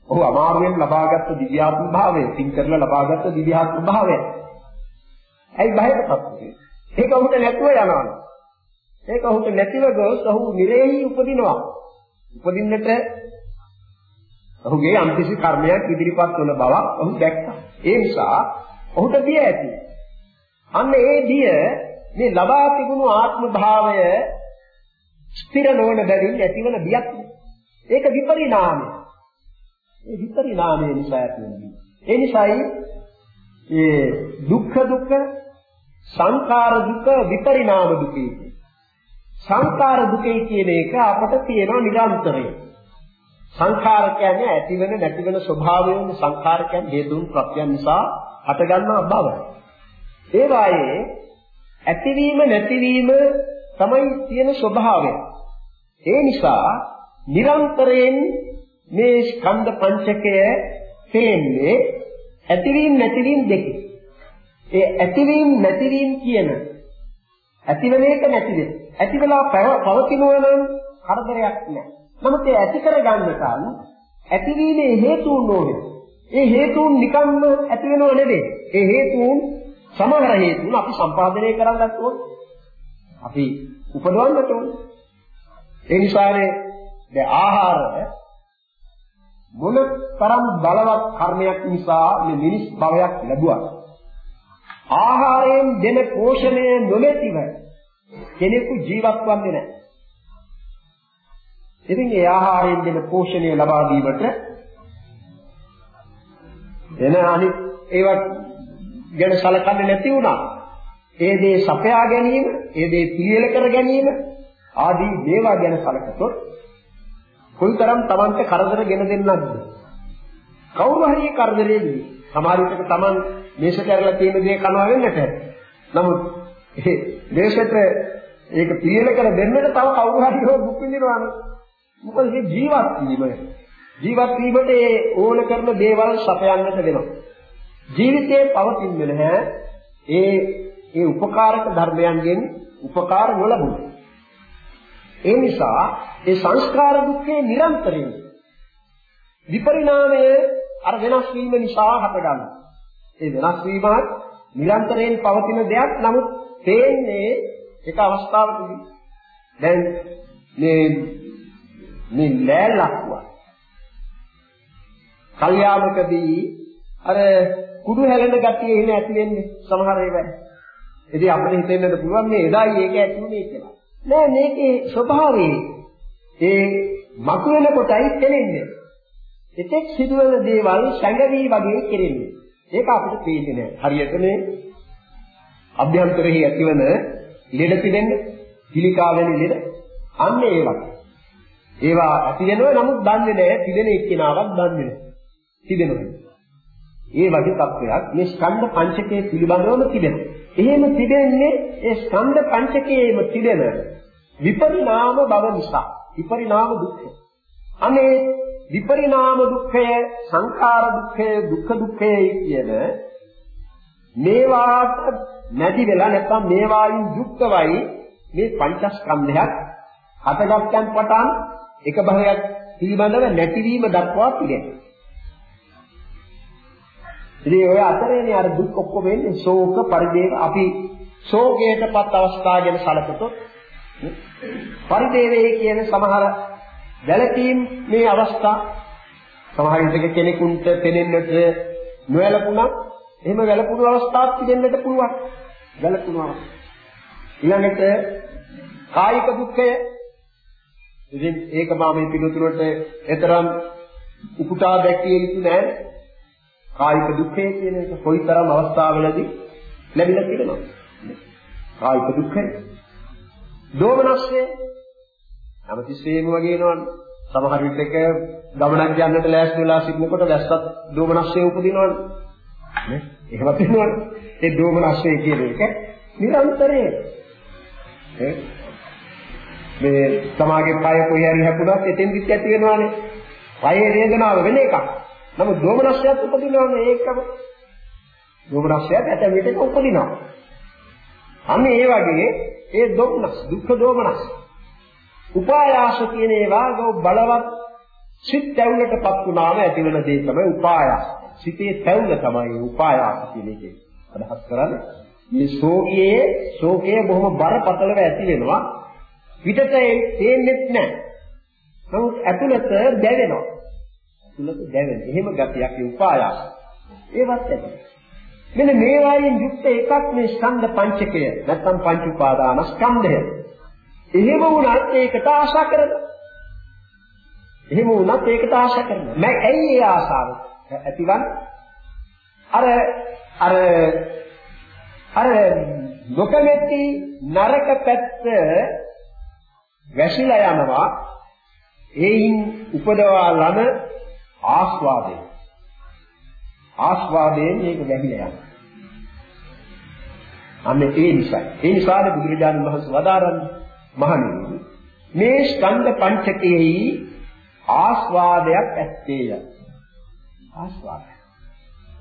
ඔහු අමාරුවෙන් ලබාගත් දිව්‍යාත්ම භාවය, සිං කරලා ලබාගත් දිව්‍යාත්ම භාවය. ඇයි බයටපත් වෙන්නේ? ඒක ඔහුට නැතුව යනවා. ඒක ඔහුට නැතිව ගොස් ඔහු නිරේහි උපදිනවා. උපදින්නට ඔහුගේ අම්කිසි කර්මයක් ඉදිරිපත් වන බවක් ඔහු දැක්කා. ඒ නිසා ඔහුට බිය ඇති. අන්න ඒ බිය මේ ලබා තිබුණු ආත්ම භාවය ස්ථිර නොවන බැවින් ඇතිවන බියක්. ඒක විපරිණාමය. ඒ විපරිණාමය නිසා ඇතිවෙන්නේ. ඒ නිසායි ඒ දුක්ඛ දුක්ඛ සංඛාර දුක විපරිණාම දුකයි. සංඛාර දුකයි කියන එක අපට තියෙනවා නිරන්තරයෙන්. සංඛාර කියන්නේ ඇතිවෙන නැතිවෙන ස්වභාවයෙන් සංඛාර කියන්නේ හේතුන් ප්‍රත්‍යයන් නිසා හටගන්නා බව. ඒ වායේ ඇතිවීම නැතිවීම තමයි තියෙන ස්වභාවය. ඒ නිසා නිරන්තරයෙන් මේ ස්කන්ධ පංචකය තේන්නේ ඇතිවීම නැතිවීම දෙකේ. ඒ ඇතිවීම නැතිවීම කියන ඇතිවෙන එක නැති වෙන. ඇති වෙලා පවතිනවා නම් කරදරයක් නැහැ. නමුත් ඒ ඇති කරගන්නකන් ඇතිවීමේ හේතුන් ඕනේ. ඒ හේතුන් නිකම්ම ඇති වෙනව නෙවෙයි. ඒ හේතුන් සමහර හේතුන් අපි සම්පාදනය කරගන්නත් ඕනේ. අපි උපදවන්නට ඕනේ. ඒ නිසානේ දැන් ආහාර මොන තරම් බලවත් කර්මයක් නිසා මේ මිනිස් භවයක් ලැබුවා. ආහාරයෙන් දෙන පෝෂණය නොමැතිව කෙනෙකු ජීවත් වන්නේ නැහැ. ඉතින් ඒ ආහාරයෙන් දෙන පෝෂණය ලබා දීමට එන අනිත් ඒවත් ගැන සැලකන්නේ නැති වුණා. ඒ දේ සපයා ගැනීම, ඒ දේ පිළියෙල කර ගැනීම ආදී දේවල් ගැන සැලකතොත් කොයිතරම් Tamante කරදර ගෙන දෙන්නක්ද? කවුරු හරි කරදරේදී සමහර විටක Taman මේෂ කරලා තියෙන දේ කනවා වෙන්නට. නමුත් ඒ මේෂට ඒක පිළිල කර දෙන්නට තව කවුරු හරි දුක් විඳිනවානේ. මොකද මේ ජීවත් වීම ජීවත් වීමට ඒ ඕන කරන දේවල් සපයන්නට වෙනවා. ජීවිතයේ පවතින්නේ නැහැ. ඒ ඒ උපකාරක ධර්මයන්ගෙන් උපකාර නොලබුණා. ඒ නිසා ඒ සංස්කාර දුක්ඛේ නිරන්තරයෙන් විපරිණාමය අර වෙනස් වීම නිසා හටගන්නවා. ඒ වෙනස් වීමත් නිරන්තරයෙන් පවතින දෙයක් නමුත් තේන්නේ එක අවස්ථාවකදී දැන් මේ මේ ලෑල්ලක්වා කල්යාමකදී අර කුඩු හැලෙන ගතිය එහෙම ඇති වෙන්නේ සමහර ඒවා. ඉතින් අපිට හිතෙන්නත් පුළුවන් මේ එදායි ඒක ඇති වුනේ කියලා. නෑ මේකේ ස්වභාවය ඒ මතුවෙන කොටයි තෙලෙන්නේ. එතෙක් සිදුවන දේවල් සංගවි වගේ කෙරෙන්නේ. ඒක අපිට පේන්නේ නෑ. හරියට මේ අභ්‍යන්තරෙහි ඇතිවන ලෙඩ පිළෙන්න පිළිකා වෙන ලෙඩ අන්න ඒ වගේ. ඒවා ඇති වෙනවා නමුත් දන්නේ නැහැ තිබෙන එක්කිනාවක් දන්නේ නැහැ. තිබෙනවා. ඒ වගේ තත්වයක් මේ ස්කන්ධ පංචකයේ පිළිබඳවම තිබෙනවා. එහෙම තිබෙන්නේ ඒ ස්කන්ධ පංචකයේම තිබෙන විපරිණාම බව නිසා. විපරිණාම දුක්ඛය. අනේ විපරිණාම දුක්ඛය, සංඛාර දුක්ඛය, දුක්ඛ දුක්ඛය කියන මේවාට නැති වෙලා නැත්නම් මේවායින් යුක්තවයි මේ පංචස්කන්ධයක් හටගත්යන් පටන් එක භවයක් පිළිබඳව නැතිවීම දක්වා පිළිගන්නේ. ඉතින් ඔය අතරේනේ අර දුක් ඔක්කොම එන්නේ ශෝක පරිදේව අපි ශෝකයටපත් අවස්ථා ගැන සැලකතොත් පරිදේවේ කියන සමහර වැළකීම් මේ අවස්ථා සමහර විටක කෙනෙකුට පෙනෙන්නට නොවැළකුණා එහෙම වැළකුණු අවස්ථාවක් තිබෙන්නට පුළුවන්. වැළකුණා ඊළඟට කායික දුක්ඛය. ඉතින් ඒක මා මේ පිළිතුරට එතරම් උපුටා දැක්විය යුතු නෑ. කායික දුක්ඛය කියන එක කොයිතරම් අවස්ථාවලදී ලැබිලා තියෙනවා කායික දුක්ඛය. දෝමනස්ය හැමතිස්සෙම වගේ නෝනේ සමහර විටක ගමනක් යන්නට ලෑස්ති වෙලා සිටිනකොට වැස්සත් දෝමනස්සේ උපදිනවනේ නේ? එහෙමත් වෙනවනේ ඒ දෝමනස්සේ කියන එක නිරන්තරයෙන්. ඈ මේ සමාගේ පය කොහේ හරි හැපුණත් එතෙන් දිත් ඇති වෙනවානේ. පයේ වේදනාව වෙන එකක්. නමුත් දෝමනස්යත් උපදිනවනේ ඒකම. දෝමනස්යත් ඇත විටක උපදිනවා. අන්න ඒ වගේ ඒ දෝමනස් දුක්ඛ දෝමනස් උපායාස කියන ඒවා බලවත් සිත් තැවුලටපත් වුණාම ඇතිවන දේ තමයි උපායාස. සිතේ තැවුල තමයි උපායාස කියන එකේ අදහස් කරන්නේ. මේ ශෝකයේ ශෝකය බොහොම බරපතලව ඇති වෙනවා. පිටට තේන්නේ නැහැ. නමුත් ඇතුළත දැවෙනවා. ඇතුළත දැවෙන. එහෙම ගතියක් උපායාස. ඒවත් ඇති. මෙන්න මේ වයින් යුක්ත එකක් මේ ස්කන්ධ පංචකය නැත්නම් පංච උපාදාන ස්කන්ධය. එහෙම වුණත් ඒකට ආශා කරනවා. එහෙම වුණත් ඒකට ආශා කරනවා. මම ඇයි ඒ ආශාව ඇතිවන්නේ? අර අර අර නොකමැති නරක පැත්ත වැසිලා යනවා. ඒයින් උපදවා ලන ආස්වාදය. ආස්වාදයෙන් මේක වැහිලා යනවා. අන්න ඒ නිසා. ඒ නිසාද බුදුරජාණන් වහන්සේ වදාරන්නේ? මහණෙනි මේ ස්කන්ධ පංචකයෙහි ආස්වාදයක් ඇත්තේය ආස්වාදය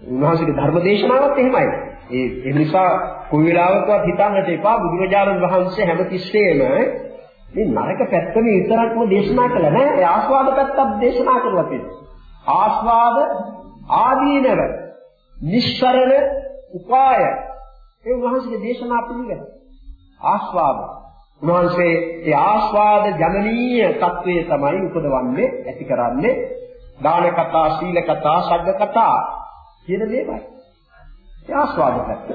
උන්වහන්සේගේ ධර්ම දේශනාවත් එහෙමයි. ඒ ඒ නිසා කොයි වෙලාවකවත් හිතන්නට එපා. බුදුරජාණන් වහන්සේ හැමතිස්සෙම මේ නරක පැත්තම විතරක්ම දේශනා කළා නෑ. ඒ ආස්වාද පැත්තත් දේශනා කරලා තියෙනවා ආස්වාද ආදීනව නිස්සරණ උපාය ඒ උන්වහන්සේගේ දේශනා පිළිගන්න ආස්වාද උන්වහන්සේ ඒ ආස්වාද ජනනීය తත්වය තමයි උපදවන්නේ ඇති කරන්නේ දාන කතා සීල කතා සග්ග කතා කියන දේමයි. ඒ ආස්වාද පැත්ත.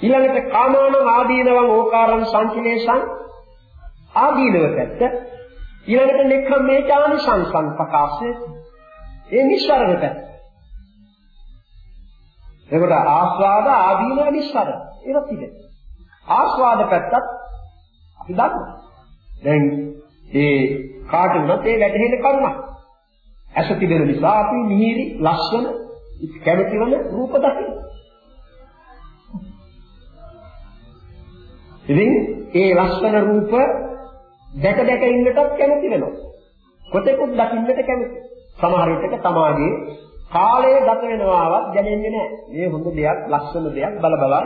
ඊළඟට කාමාන ආදීනවං ඕකාරං සංකිලේශං ආදීනව පැත්ත. ඊළඟට නෙක්ඛම්මේ ඥාන සංසං ප්‍රකාශය. ඒ නිස්සරණ පැත්ත. එතකොට ආස්වාද ආදීනව නිස්සරණ. ඒවත් තිබෙනවා. ආස්වාද පැත්තත් අපි දන්නවා. දැන් ඒ කාට වුණත් ඒ වැටහෙන කරුණක්. ඇස තිබෙන නිසා අපි මිහිරි ලස්සන කැමති වන රූප දකිනවා. ඉතින් ඒ ලස්සන රූප දැක දැක ඉන්නටත් කැමති වෙනවා. කොතෙකුත් දකින්නට කැමති. සමහර විටක තමාගේ කාලය ගත වෙනවාවත් දැනෙන්නේ නැහැ. මේ හොඳ දෙයක්, ලස්සන දෙයක් බල බලා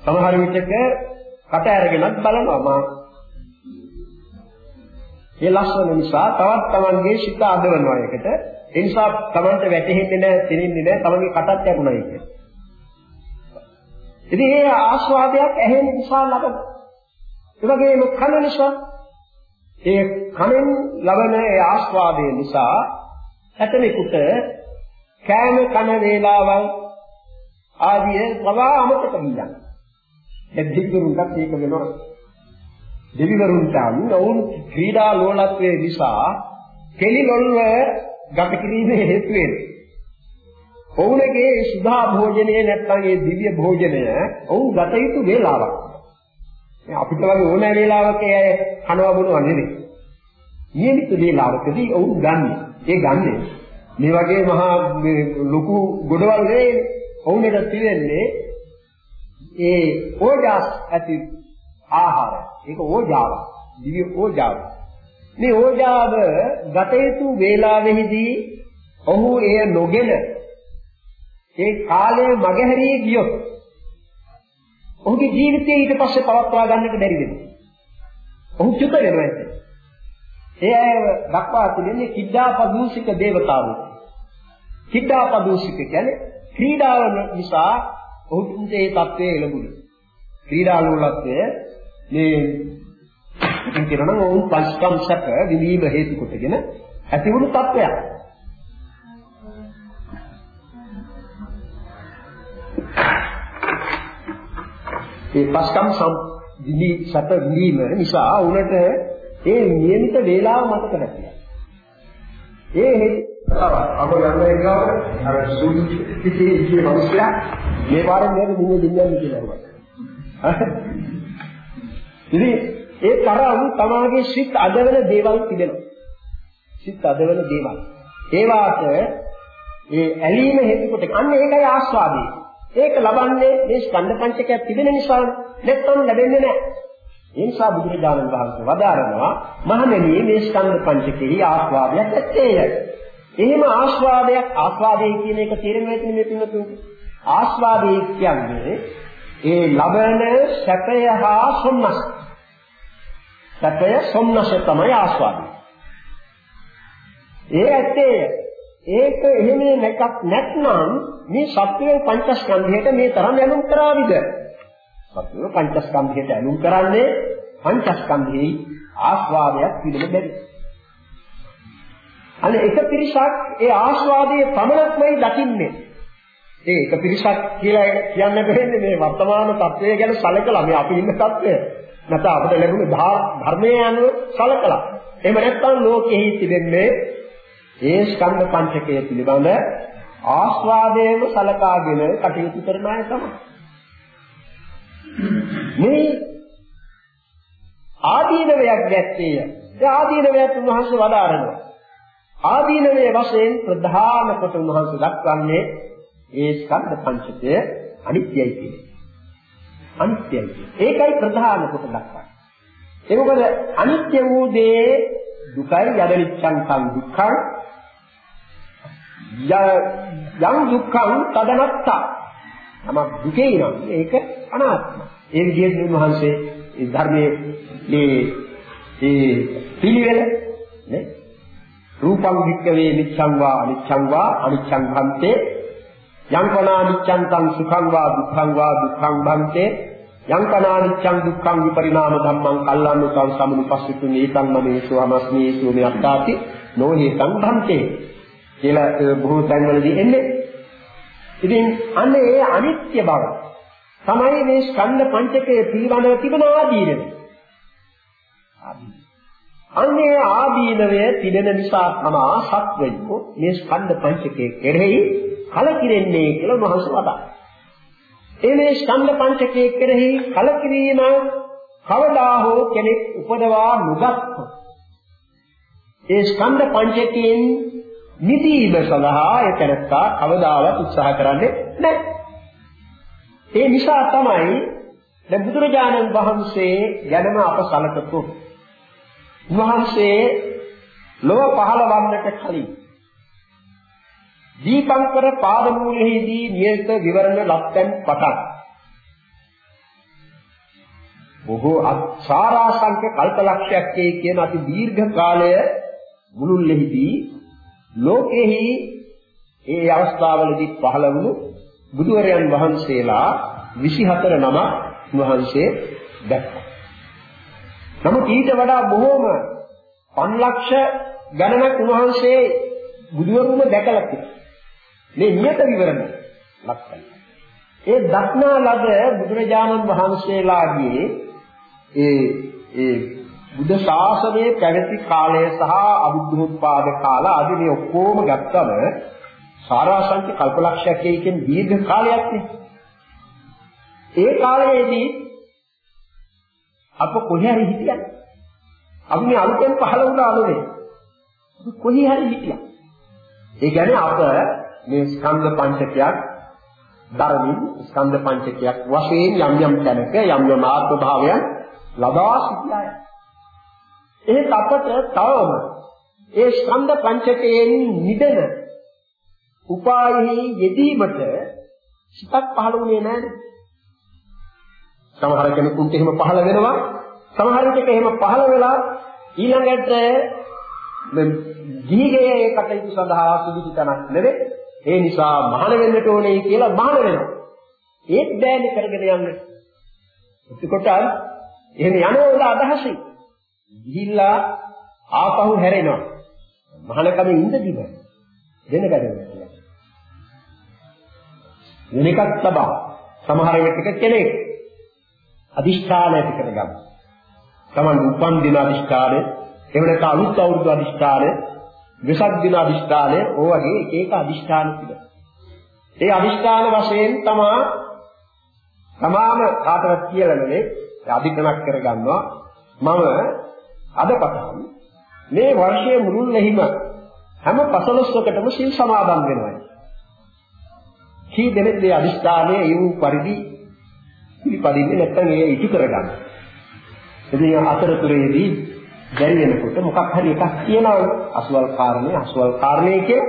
සමහර විටක කට අරගෙනත් බලනවා මා. ඒ ලස්සන නිසා තවත් Tamanගේ සිත අදවනවා එකට. ඒ නිසා Tamanට වැටහෙන්නේ නැහැ, තේරෙන්නේ නැහැ, Tamanගේ කටත් යකුණා ඒක. ඉතින් ඒ ආස්වාදයක් ඇහෙන නිසා ලබන. ඒ වගේම කන නිසා ඒ කනෙන් ලබන ඒ ආස්වාදය නිසා ඇතනෙකුට කෑම කන වේලාවල් ආදී පවා අමතක වෙනවා. දැන් දෙවිවරුන්ටත් ඒක වෙනවා. දෙවිවරුන්ට වුන් ක්‍රීඩා ලෝලත්වයේ නිසා කෙලි ලොල්ව ගත කිරීමේ හේතු වෙනවා. ඔවුන්ගේ සුභා භෝජනය නැත්නම් ඒ දිව්‍ය භෝජනය ඔවුන් ගත යුතු වේලාවක්. අපිට වගේ ඕනෑ වේලාවක අය කනවා බොනවා නෙවෙයි. නියමිත වේලාවකදී ඔවුන් ගන්න. ඒ ගන්නේ මේ වගේ මහා ලොකු ගොඩවල් නෙවෙයි. ඔවුන්ට පිරෙන්නේ ඒ ඕජාස් ඇති ආහාර. ඒක ඕජාව. දිව්‍ය ඕජාව. මේ ඕජාව ගත යුතු වේලාවෙහිදී ඔහු එය නොගෙන ඒ කාලය මගහැරී ගියොත් ඔහුගේ ජීවිතය ඊට පස්සේ පවත්වා ගන්නට බැරි වෙනවා. ඔහු චුත වෙනවා ඒක. ඒ අය දක්වා තිබෙන්නේ කිඩ්ඩාපදූසික දේවතාවෝ. කිඩ්ඩාපදූසික කියන්නේ ක්‍රීඩාව නිසා ඔහුට ඒ தත්ත්වයේ ලැබුණේ. ක්‍රීඩා ලෝලත්වය මේ ඉතින් කියනවා නම් ඔවුන් පංචකම් සැප විඳීම හේතු කොටගෙන ඇති වුණු තත්ත්වයක්. ඒ පස්කම් සම් විදි සැප විඳීම නිසා උනට ඒ නියමිත වේලාව මතක නැතියි. ඒ හේතු අප යන්නේ ගාවට අර සූදු පිටේ ඉන්නේ මිනිස්සයා මේ පාරෙන් නේද දින්නේ දින්නේ කියලා. ඉතින් ඒ තරම් තමාගේ සිත් අදවන දේවල් තිබෙනවා. සිත් අදවන දේවල්. ඒවාට ඒ ඇලීම හේතු කොට අන්න ඒකයි ආස්වාදේ. ඒක ලබන්නේ මේ ස්කන්ධ පංචකයක් තිබෙන නිසා නැත්නම් ලැබෙන්නේ නැහැ. ඒ නිසා බුදුරජාණන් වහන්සේ වදාරනවා මහණෙනි මේ ස්කන්ධ පංචකෙහි ආස්වාදයක් ඇත්තේය. එහෙම ආස්වාදයක් ආස්වාදයේ කියන එක තේරෙන්නේ නැති මේ පින්නතුන්ට. ආස්වාදයේ කියන්නේ ඒ ලබන සැපය හා සොම්නස. සැපය සොම්නස තමයි ආස්වාදය. ඒ ඇත්තේය. ඒක එහෙම නැකක් නැත්නම් මේ සත්‍යයේ පංචස්කන්ධයට මේ තරම් ඇලුම් කරාවිද? සත්‍යයේ පංචස්කන්ධයට ඇලුම් කරන්නේ පංචස්කන්ධයේ ආස්වාදයක් පිළිබඳ බැරි. අනේ එක පිරිසක් ඒ ආස්වාදයේ පමණක්මයි දකින්නේ. ඒ එක පිරිසක් කියලා කියන්න බැන්නේ මේ වර්තමාන තත්වය ගැන සැලකලා මේ අපි ඉන්න තත්වය. නැත්නම් අපිට ලැබුණු ධර්මයේ අනුව සැලකලා. එහෙම නැත්නම් ලෝකෙහි තිබෙන්නේ ඒ ස්කන්ධ පංචකය පිළිබඳ ආස්වාදයේම සලකාගෙන කටයුතු කරන අය තමයි. මේ ආදීනවයක් ගැත්තේය. ඒ ආදීනවයත් උන්වහන්සේ වදාරනවා. ආදීනවයේ වශයෙන් ප්‍රධාන කොට උන්වහන්සේ දක්වන්නේ ඒ ස්කන්ධ පංචකය අනිත්‍යයි කියන්නේ. අනිත්‍යයි. ඒකයි ප්‍රධාන කොට දක්වන්නේ. ඒ මොකද අනිත්‍ය වූ දේ දුකයි යදනිච්ඡං කං දුක්ඛං යම් දුක්ඛං තදනත්තා. තම දුකේ නම් ඒක අනාත්ම. ඒ විදිහට උන්වහන්සේ ඒ ධර්මයේ මේ ඒ පිළිවෙල නේ රූපං වික්කවේ නිච්ඡං වා අනිච්ඡං වා අනිච්ඡං භන්තේ යං කනානිච්ඡං තං සුඛං වා දුක්ඛං වා දුක්ඛං භන්තේ යං කනානිච්ඡං දුක්ඛං විපරිණාම ධම්මං කල්ලානු තං සමුපස්සිතු නීතං මමේසු අමස්මීසු මේ අත්තාති නොහේතං භන්තේ කියලා බොහෝ තැන්වලදී එන්නේ. ඉතින් අන්න ඒ අනිත්‍ය බව තමයි මේ ස්කන්ධ පංචකයේ පිළිබඳව තිබෙන ආදීනව. අන්නේ ආදීනවය තිබෙන නිසා තමා සත්වයෝ මේ ස්කන්ධ පංචකයේ කෙරෙහි කලකිරෙන්නේ කියලා මහසු වදා. ඒ මේ ස්කන්ධ පංචකයේ කෙරෙහි කලකිරීම කවදා හෝ කෙනෙක් උපදවා නොගත්තු ඒ ස්කන්ධ පංචකයෙන් නිදීම සඳහා ඒ තැනත්තා කවදාවත් උත්සාහ කරන්නේ නැහැ. ඒ නිසා තමයි දැන් බුදුරජාණන් වහන්සේ ගැනම අප සලකපු. වහන්සේ ලොව පහළ වන්නට කලින් දීපංකර පාදමූලෙහිදී නියත විවරණ ලක්තෙන් පටන් බොහෝ සාරාංශක කල්පලක්ෂයක් කියන අති දීර්ඝ කාලය මුළුල්ලෙහිදී ලෝකෙහි ඒ අවස්ථාවලදී පහළ වුණු බුදුරයන් වහන්සේලා 24 නම වහන්සේ දැක්කා. නමුත් ඊට වඩා බොහෝම 5 ලක්ෂ ගණනක් උන්වහන්සේ බුදුවරුම දැකලා තියෙනවා. මේ නියත විවරණ ලක්ෂණ. ඒ දක්නා ලද බුදුරජාණන් වහන්සේලාගේ ඒ ඒ බුද්ධ ශාසනයේ පැවති කාලය සහ අවිද්‍යෝත්පාද කාල ආදී මේ ඔක්කොම ගත්තම සාරාංශ කල්පලක්ෂයක් කියන දීර්ඝ කාලයක් නේ. ඒ කාලයේදී අප කොහේ හරි හිටියා. අපි මේ අලුතෙන් පහළ වුණ අලුනේ. කොහේ හරි හිටියා. ඒ කියන්නේ අප මේ ස්කන්ධ පංචකයක් ධර්මින් ස්කන්ධ පංචකයක් වශයෙන් යම් යම් තැනක යම් යම් ආත්ම භාවයන් ලබා සිටියාය. ඒත් අපට තවම ඒ ස්කන්ධ පංචකයෙන් නිදෙන උපායෙහි යෙදීමට සිතක් පහළ වුණේ නැහැ. සමහර කෙනෙකුට එහෙම පහළ වෙනවා. සමහර විටක එහෙම පහළ වෙලා ඊළඟට ගිහිගේ කටයුතු සඳහා සුදුසු තැනක් නෙවෙයි. ඒ නිසා මහාන වෙන්නට ඕනේ කියලා මහාන වෙනවා. ඒත් බෑනේ කරගෙන යන්න. එතකොට එහෙම යනවල අදහසයි. ගිහිල්ලා ආපහු හැරෙනවා. මහානකම ඉඳදිම වෙන බැරි වෙන එකක් තබා සමහර විටක කෙනෙක් අදිෂ්ඨාන ඇති කරගන්න. Taman උපන් දින අදිෂ්ඨානය, එහෙම නැත්නම් අලුත් අවුරුදු අදිෂ්ඨානය, වෙසක් දින අදිෂ්ඨානය, ඕ වගේ එක එක අදිෂ්ඨාන තිබෙනවා. ඒ අදිෂ්ඨාන වශයෙන් තමා තමාම කාටවත් කියලා නෙවෙයි අධිකමක් කරගන්නවා මම අද පටන් මේ වර්ෂයේ මුළුල්ලෙහිම හැම පසළොස්වකටම සිල් සමාදන් වෙනවා. කී දෙනෙක් මේ අදිස්ථානය ඒ වූ පරිදි පිළිපදින්නේ නැත්නම් ඒ ඉටු කරගන්න. ඉතින් අතරතුරේදී බැරි වෙනකොට මොකක් හරි එකක් කියනවා අසවල් කාරණේ අසවල් කාරණේ කිය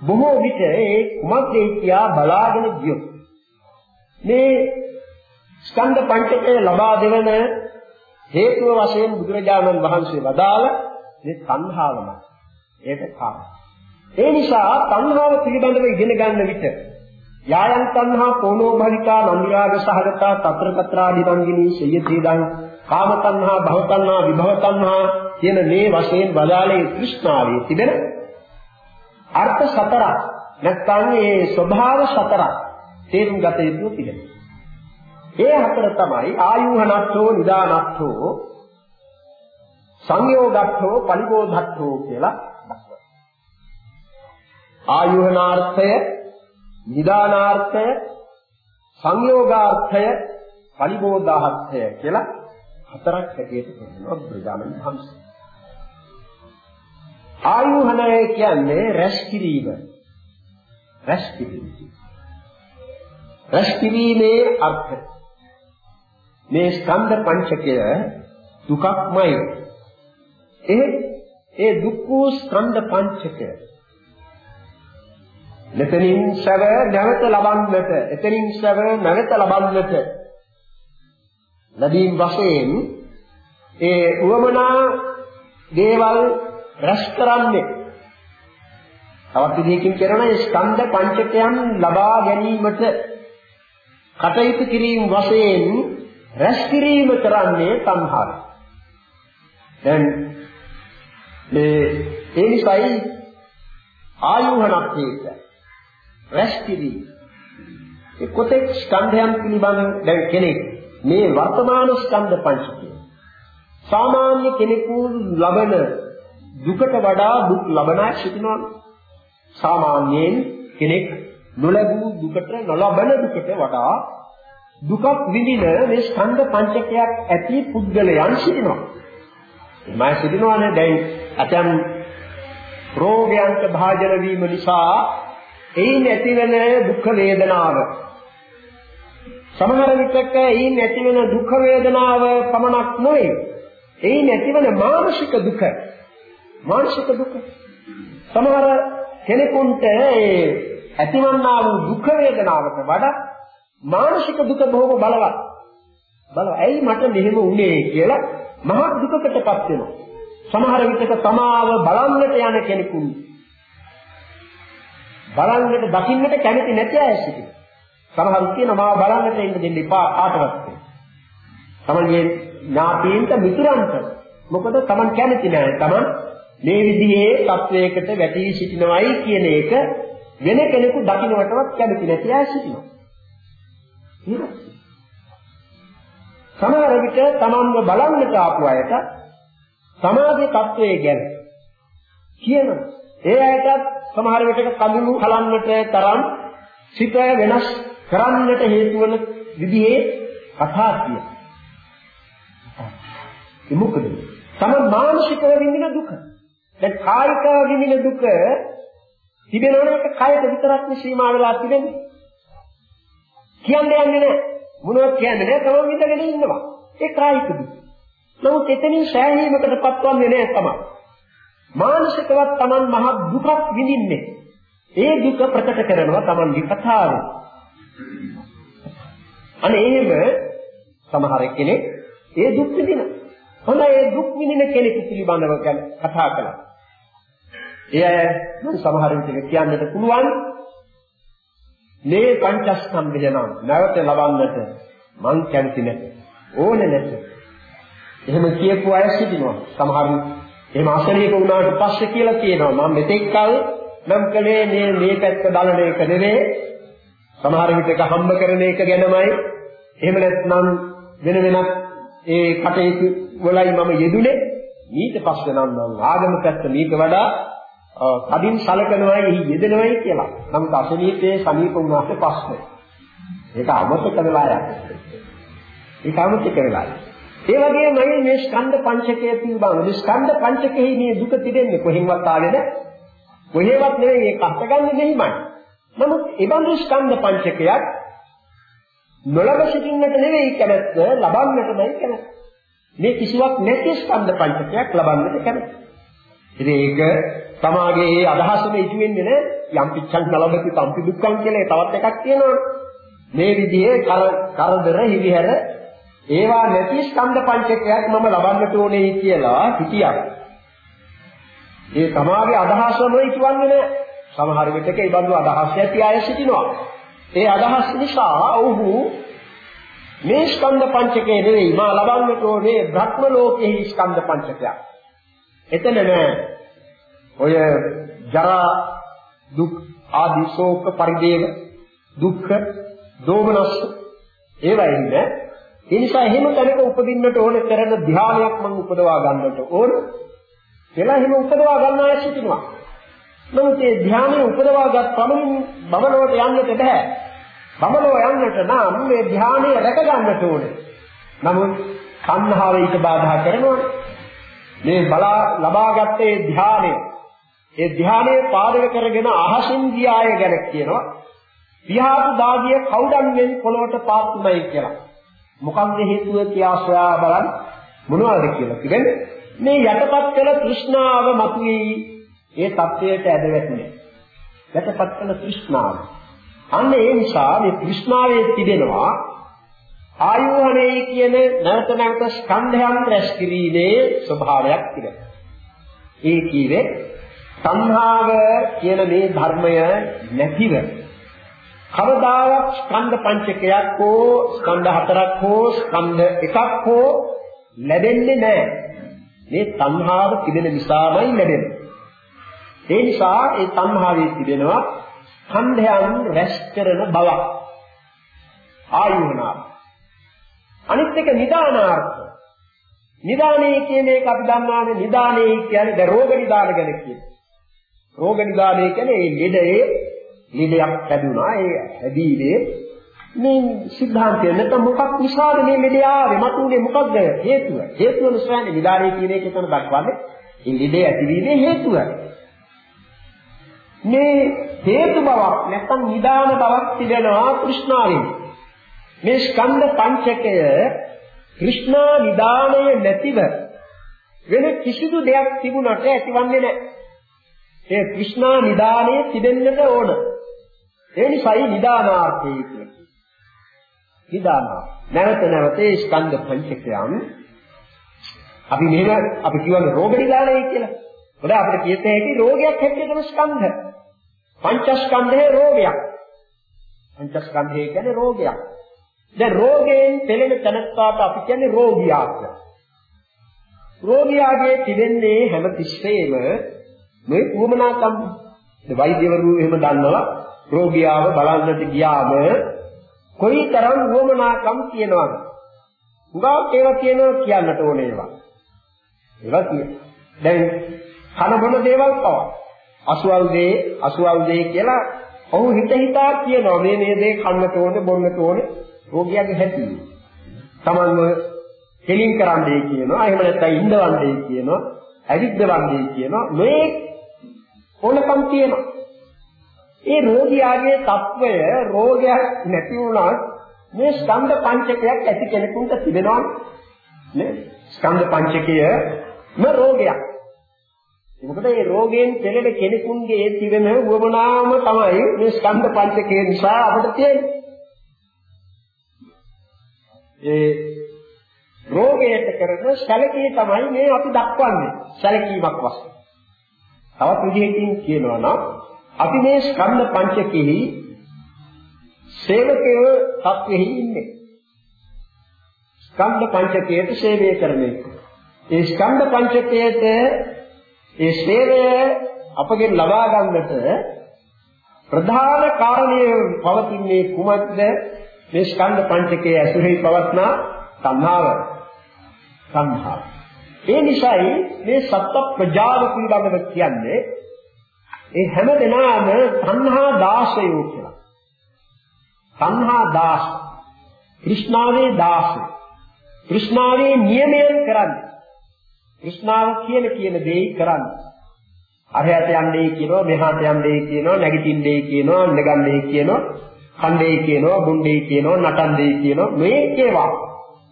බොහෝ විට ඒ කුමක්ද කියා බලාගෙන ගියොත් මේ ස්කන්ධ පංචකය ලබා දෙවන හේතුව වශයෙන් බුදුරජාණන් වහන්සේ වදාළ මේ සංහාවම ඒක කාරණා. ඒ නිසා සංහාව පිළිබඳව ඉගෙන ගන්න විට යායන් තණ්හා කෝනෝ භවිකා නන්දිරාග සහගතා తත්‍ර తත්‍රාදි රංගිනී සයතිදං කාම තණ්හා භව තණ්හා විභව තණ්හා කියන මේ වශයෙන් බදාලේ කෘෂ්ණාවේ තිබෙන අර්ථ සතරක් නැත්නම් ඒ ස්වභාව සතරක් තේරුම් ගත යුතු තිබෙනවා. ඒ හතර තමයි ආයුහනත්තෝ නිදානත්තෝ සංයෝගත්තෝ පරිබෝධත්තෝ කියලා දක්වනවා. ආයුහනාර්ථය නිදානාර්ථය සංයෝගාර්ථය පරිබෝධාර්ථය කියලා හතරක් හැටියට කියනවා බුදුදානන් වහන්සේ. ආයුහනය කියන්නේ රැස් කිරීම. රැස් කිරීම. රැස් කිරීමේ අර්ථය. මේ ස්කන්ධ පංචකය දුකක්මයි. ඒ ඒ දුක්ඛ ස්කන්ධ පංචකය මෙතනින් සැව නැවත ලබන්නට එතනින් සැව නැවත ලබන්නට. ලැබීම් වශයෙන් ඒ උවමනා දේවල් රැස් කරන්නේ. තවත් විදිහකින් කරන ස්කන්ධ පංචකයන් ලබා ගැනීමට කටයුතු කිරීම වශයෙන් රැස් කිරීම කරන්නේ සංහාරය. දැන් මේ ඒ නිසායි ආයුහනක් හේතුයි රැස් කිරීම. ඒ කොටෙක් ස්කන්ධයන් පිළිබඳ දැන් කෙනෙක් මේ වර්තමාන ස්කන්ධ පංචකය සාමාන්‍ය කෙනෙකු ලබන දුකට වඩා දුක් ලබන අය සිටිනවා. සාමාන්‍යයෙන් කෙනෙක් නොලැබූ දුකට නොලබන දුකට වඩා දුකක් විඳින මේ ස්කන්ධ පංචකයක් ඇති පුද්ගලයන් සිටිනවා. එමය සිටිනවානේ දැන් අතම් රෝගයන්ට භාජන වීම නිසා එයින් ඇතිවෙන දුක් වේදනාව. සමහර විටක එයින් ඇතිවෙන දුක් වේදනාව පමණක් නොවේ. එයින් ඇතිවෙන මානසික දුක. මානසික දුක. සමහර කෙනෙකුට ඒ ඇතිවන්නා වූ දුක් වේදනාවට වඩා මානසික දුක බොහොම බලවත්. බලව ඇයි මට මෙහෙම වුනේ කියලා මහා දුකකටපත් වෙනවා. සමහර විටක තමාව බලන්නට යන කෙනෙකුට බලන්නට දකින්නට කැමති නැති අය සිටිනවා. සමහරු කියනවා මාව බලන්නට එන්න දෙන්න එපා කාටවත්. තමන්ගේ ඥාතීන්ට මිතුරන්ට මොකද තමන් කැමති නැහැ. තමන් මේ විදිහේ තත්වයකට වැටී සිටිනවයි කියන එක වෙන කෙනෙකු දකින්නටවත් කැමති නැති අය සිටිනවා. සමහර විට තමන්ව බලන්නට ආපු අයට සමාජයේ තත්වයේ ගැන කියනවා. ඒ අයටත් සමහර විටක කඳුළු හලන්නට තරම් සිත වෙනස් කරන්නට හේතු වන විදිහේ කතා කියනවා. ඒ මොකද? තම මානසිකව විඳින දුක. දැන් කායිකව විඳින දුක තිබෙනවනේ ඒක කයට විතරක් සීමා වෙලා තිබෙන්නේ. කියන්නේ යන්නේ නැහැ. මොනවද කියන්නේ නැහැ. තමන් විඳගෙන ඉන්නවා. ඒ කායික දුක. නමුත් එතනින් සෑහීමකට පත්වන්නේ නැහැ තමයි. මානසිකවත් තමන් මහ දුකක් විඳින්නේ. ඒ දුක ප්‍රකට කරනවා තමන්ගේ කතාවෙන්. අනේ එහෙම සමහර කෙනෙක් ඒ දුක් විඳින. හොඳ ඒ දුක් විඳින කෙනෙකු පිළිබඳව කතා කළා. එය මම සමහර විට කියන්නට පුළුවන් මේ පංචස්කන්ධය නම් නැවත ලබන්නට මං කැමති නැහැ. ඕනේ නැහැ. එහෙම කියපු අය සිටිනවා. සමහර එහෙම අසනීප වුණාට පස්සේ කියලා කියනවා මම මෙතෙක් කල නම් කලේ මේ මේ පැත්ත බලන එක නෙවෙයි. සමහර විටක හම්බ කරන එක ගැනමයි. එහෙම නැත්නම් වෙන වෙනත් ඒ කටයුතු වලයි මම යෙදුනේ. ඊට පස්සේ නම් මම ආගම පැත්ත මීට වඩා කඩින් සලකනවායි එහි යෙදෙනවායි කියලා. නමුත් අසනීපයේ සමීප වුණාට පස්සේ ඒක අමතක වෙලා යනවා. ඒක අමතක වෙලා යනවා. ඒ වගේමයි මේ ස්කන්ධ පංචකය පිළිබඳව මේ ස්කන්ධ පංචකෙහි මේ දුක තිබෙන්නේ කොහෙන්වත් ආවේද? කොහෙවත් නෙවෙයි ඒක අත්ගන්නේ මෙහිමයි. නමුත් ඒබඳු ස්කන්ධ පංචකයක් නොලබ සිටින්නට නෙවෙයි කැමැත්ත ලබන්නටමයි කැමැත්ත. මේ කිසිවක් නැති ස්කන්ධ පංචකයක් ලබන්නට කැමැත්ත. ඉතින් ඒක තමාගේ ඒ අදහසම ඉටු වෙන්නේ නැහැ යම් පිච්ඡන් නලබති සම්පි දුක්ඛම් කියලා තවත් එකක් තියෙනවනේ. මේ විදිහේ කරදර හිවිහැර ඒවා නැති ස්කන්ධ පංචකයක් මම ලබන්නට ඕනේ කියලා හිතියක්. ඒ තමාගේ අදහසම ඉටුවන්නේ නැහැ. සමහර විටක ඒ බඳු අදහස් ඇති අය සිටිනවා. ඒ අදහස් නිසා ඔහු මේ ස්කන්ධ පංචකය නෙවෙයි මා ලබන්නට ඕනේ භ්‍රම ලෝකයේ ස්කන්ධ පංචකයක්. එතන නෑ ඔය ජරා දුක් ආදී ශෝක පරිදේව දුක්ඛ දෝමනස් ඒවා ඉන්නේ ඒ නිසා එහෙම තැනක උපදින්නට ඕන කරන ධානයක් මම උපදවා ගන්නට ඕන කියලා එහෙම උපදවා ගන්න අය සිටිනවා නමුත් මේ ධානය උපදවාගත් පමණින් බබලවට යන්නට බෑ. බබලව යන්නට නම් මේ ධානය රැක ගන්නට ඕනේ. නමුත් සංහාව ඊට බාධා කරනවනේ. මේ බලා ලබාගත් ඒ ධානය ඒ ධානය පාදක කරගෙන අහසින් ගියාය ගැන කියනවා. විහාතු දාගිය කවුඩන්ෙන් පොළොවට පාත්ුමයි කියලා. මොකක්ද හේතුව කියලා සොයා බලන්න මොනවද කියලා කියන්නේ මේ යටපත් කළ තෘෂ්ණාව මතුවේයි ඒ தත්වයට ඇද වැටුනේ යටපත් කළ තෘෂ්ණාව. අන්න ඒ නිසා මේ තෘෂ්ණාවේ තිබෙනවා ආයෝහණේ කියන නැවත නැවත ස්කන්ධයන් රැස් කිරීමේ ස්වභාවයක් තිබෙනවා. ඒ කීවේ සංහාව කියන මේ ධර්මය නැතිව කවදාවත් ස්කන්ධ පංචකයක් හෝ ස්කන්ධ හතරක් හෝ ස්කන්ධ එකක් හෝ ලැබෙන්නේ නැහැ. මේ සංහාව තිබෙන නිසාමයි ලැබෙන්නේ. ඒ නිසා ඒ තණ්හාවේ තිබෙනවා ඛණ්ඩයන් රැස් කරන බවක්. ආයුණා. අනිත් එක නිදානාර්ථ. නිදානේ කියන එක අපි දන්නානේ නිදානේ කියන්නේ ද රෝග නිදාන ගැන කියන්නේ. රෝග නිදානේ කියන්නේ මේ ලෙඩේ ලෙඩයක් හැදුනා ඒ හැදීමේ මේ සිද්ධාන්තය නැත්නම් මොකක් නිසාද මේ ලෙඩේ ආවේ මතුනේ මොකක්ද හේතුව හේතුව නිසානේ නිදානේ කියන එක එතන දක්වන්නේ මේ ලෙඩේ ඇතිවීමේ හේතුව මේ හේතු බවක් නැත්නම් නිදාන බවක් තිබෙනවා තෘෂ්ණාවෙන්. මේ ස්කන්ධ පංචකය තෘෂ්ණා නිදානය නැතිව වෙන කිසිදු දෙයක් තිබුණට ඇතිවන්නේ නැහැ. ඒ තෘෂ්ණා නිදානය තිබෙන්නට ඕන. ඒ නිසායි නිදානාර්ථය කියන්නේ. නිදානා. නැවත නැවත ඒ ස්කන්ධ පංචකයන් අපි මෙහෙම අපි කියවනේ රෝග නිදානය කියලා. හොඳ අපිට කියත හැකි රෝගයක් හැටියටම ස්කන්ධ. පංචස්කන්ධයේ රෝගයක්. පංචස්කන්ධය කියන්නේ රෝගයක්. දැන් රෝගයෙන් පෙළෙන තනත්තාට අපි කියන්නේ රෝගියා කියලා. රෝගියාගේ තිබෙන්නේ හැම තිස්සෙම මේ උවමනාකම් වෛද්‍යවරු එහෙම දන්නවා රෝගියාව බලන්නට ගියාම කොයිතරම් උවමනාකම් කියනවද? උගාක් ඒවා කියනවා කියන්නට ඕනේ ඒවා. ඒවා කිය. දැන් කන බොන දේවල් පවා අසුවල් දේ අසුවල් දේ කියලා ඔහු හිත හිතා කියනවා මේ මේ දේ කන්නට ඕනේ බොන්නට ඕනේ රෝගියාගේ හැටි. Tamanව කෙලින් කරන්නයි කියනවා. එහෙම නැත්නම් ඉඳවන්නයි කියනවා. ඇවිද්දවන්නයි කියනවා. මේ ඕනකම් තියෙනවා. ඒ රෝගියාගේ తত্ত্বය රෝගයක් නැති වුණත් මේ ස්කන්ධ පංචකයක් ඇති කෙනෙකුට තිබෙනවා නේ? ස්කන්ධ පංචකය ම රෝගයක්. මොකද මේ රෝගයෙන් පෙළෙන කෙනෙකුගේ තිබෙන වමනාම තමයි මේ ස්කන්ධ පංචකය නිසා අපිට තියෙන්නේ. ඒ රෝගයට කරන සැලකී තමයි මේ අපි දක්වන්නේ. සැලකීමක් වශයෙන්. තවත් විදිහකින් කියනවා නම් අපි මේ ස්කන්ධ පංචකෙහි සේවකයෝ තත්වෙහි ඉන්නේ. ස්කන්ධ පංචකයට සේවය කරන්නේ. ඒ ස්කන්ධ පංචකයට ඒ සේවය අපගෙන් ලබා ගන්නට ප්‍රධාන කාරණය පවතින්නේ කුමක්ද? මේ ස්කන්ධ පංචකයේ ඇසුරෙහි පවත්නා සංහාව. සංහාව. ඒ නිසායි මේ සත්ත්ව ප්‍රජාව පිළිබඳව කියන්නේ ඒ හැම දෙනාම තණ්හා දාසයෝ කියලා. තණ්හා දාස. কৃষ্ণාවේ දාස. কৃষ্ণාවේ නියමයෙන් කරන්නේ. কৃষ্ণාව කියන කියන දේ කරන්නේ. අරයට යන්නේ කියනවා, මෙහාට යන්නේ කියනවා, නැගිටින්නේ කියනවා, නැගන්නේ කියනවා, කණ්ඩේ කියනවා, බුණ්ඩේ කියනවා, නටන්නේ කියනවා මේ ඒවා.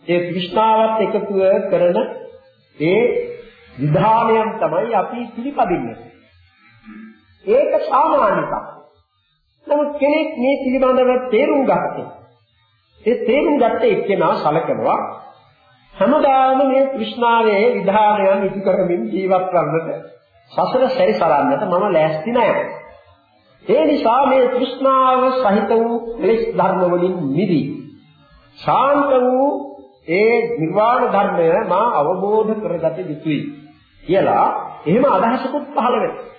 ඒ কৃষ্ণාවත් එකතුව කරන ඒ විධානයන් තමයි අපි පිළිපදින්නේ. ඒක සාමාන්‍ය එකක්. නමුත් කෙනෙක් මේ පිළිබඳව තේරුම් ගත්තේ. ඒ තේරුම් ගත්ත එක්කෙනා සලකනවා හැමදාම මේ কৃষ্ণාවේ විධානයන් ඉති කරමින් ජීවත් වන්නට සසර සැරිසරන්නට මම ලෑස්ති නැහැ. ඒ නිසා මේ কৃষ্ণාව සහිත වූ ක්ලේශ ධර්ම වලින් මිදී ශාන්ත වූ ඒ නිර්වාණ ධර්මය මා අවබෝධ කරගත යුතුයි කියලා එහෙම අදහසකුත් පහළ වෙනවා.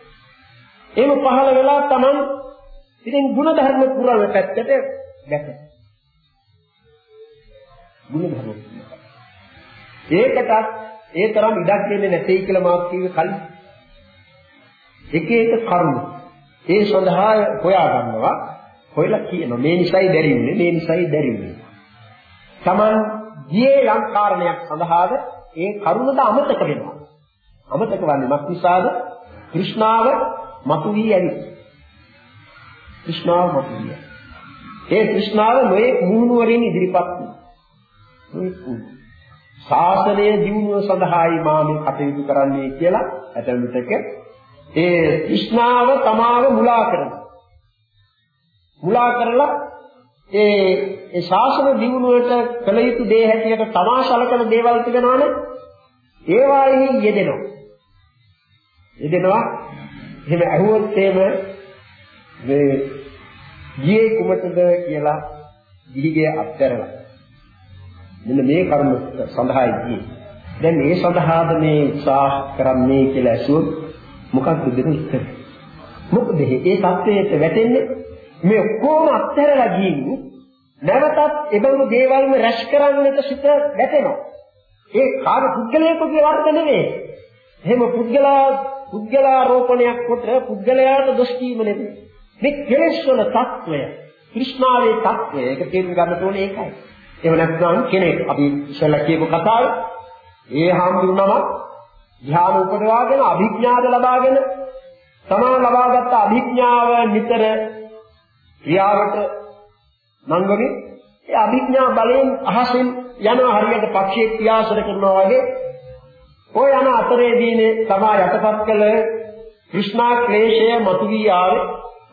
එහෙම පහළ වෙලා Taman ඉතින් ಗುಣ ධර්ම පුරන පැත්තට දැක. ಗುಣ ධර්ම. ඒකටත් ඒ තරම් ඉඩක් දෙන්නේ නැtei කියලා මාත් කිව්වේ කලින්. එක එක කරුණු ඒ සඳහා හොයා ගන්නවා හොයලා කියනවා මේ නිසයි දැරින්නේ මේ නිසයි දැරින්නේ. Taman ගියේ යම් කාරණයක් සඳහාද ඒ කරුණද අමතක වෙනවා. අමතක වන්නේ මක් නිසාද? මතු වී ඇවිත් তৃෂ්ණාව මතු වී ඒ তৃෂ්ණාව මේ මුහුණු වලින් ඉදිරිපත් වුණා. ශාසනය දියුණුව සඳහායි මා මේ කටයුතු කරන්නේ කියලා ඇතැම් විටක ඒ তৃෂ්ණාව තමාව මුලා කරනවා. මුලා කරලා ඒ ඒ ශාසන දිනුවට කළ යුතු දේ හැටියට තමා සලකන දේවල් තිබෙනවනේ. ඒවායේ යෙදෙනවා. යෙදෙනවා එහෙම ඇහුවොත් එහෙම මේ ගියේ කුමටද කියලා ගිහිගේ අත්හැරලා මෙන්න මේ කර්ම සඳහායි ගියේ. දැන් මේ සඳහාද මේ උත්සාහ කරන්නේ කියලා ඇසුවොත් මොකක්ද දෙන උත්තර? මොකද මේ தත්වයට වැටෙන්නේ මේ ඔක්කොම අත්හැරලා ගියින් නැවතත් ඒබඳු දේවල්ම රැස් කරන්නට සිත වැටෙනවා. ඒ කාර්ය පුද්ගලයෙකුගේ වර්ධ නෙවෙයි. එහෙම පුද්ගලා පුද්ගලාරෝපණයක් කොට පුද්ගලයාට දොස් කීම නෙමෙයි. මේ කෙලෙස් වල తත්වය, කෘෂ්ණාවේ తත්වය, ඒක තේරුම් ගන්න ඕනේ ඒකයි. එහෙම නැත්නම් කෙනෙක් අපි ඉස්සෙල්ලා කියපු කතාව ඒ හම්බුනම ධ්‍යාන උපදවාගෙන අභිඥාද ලබාගෙන තමා ලබාගත් අභිඥාව නිතර ක්‍රියාවට නම් වගේ ඒ අභිඥා බලයෙන් අහසින් යනවා හරියට පක්ෂියෙක් පියාසර කරනවා වගේ ඔය යන අතරේදීනේ තමා යටපත් කළ કૃષ્ණා ක්ලේශය මතුවී ආවේ.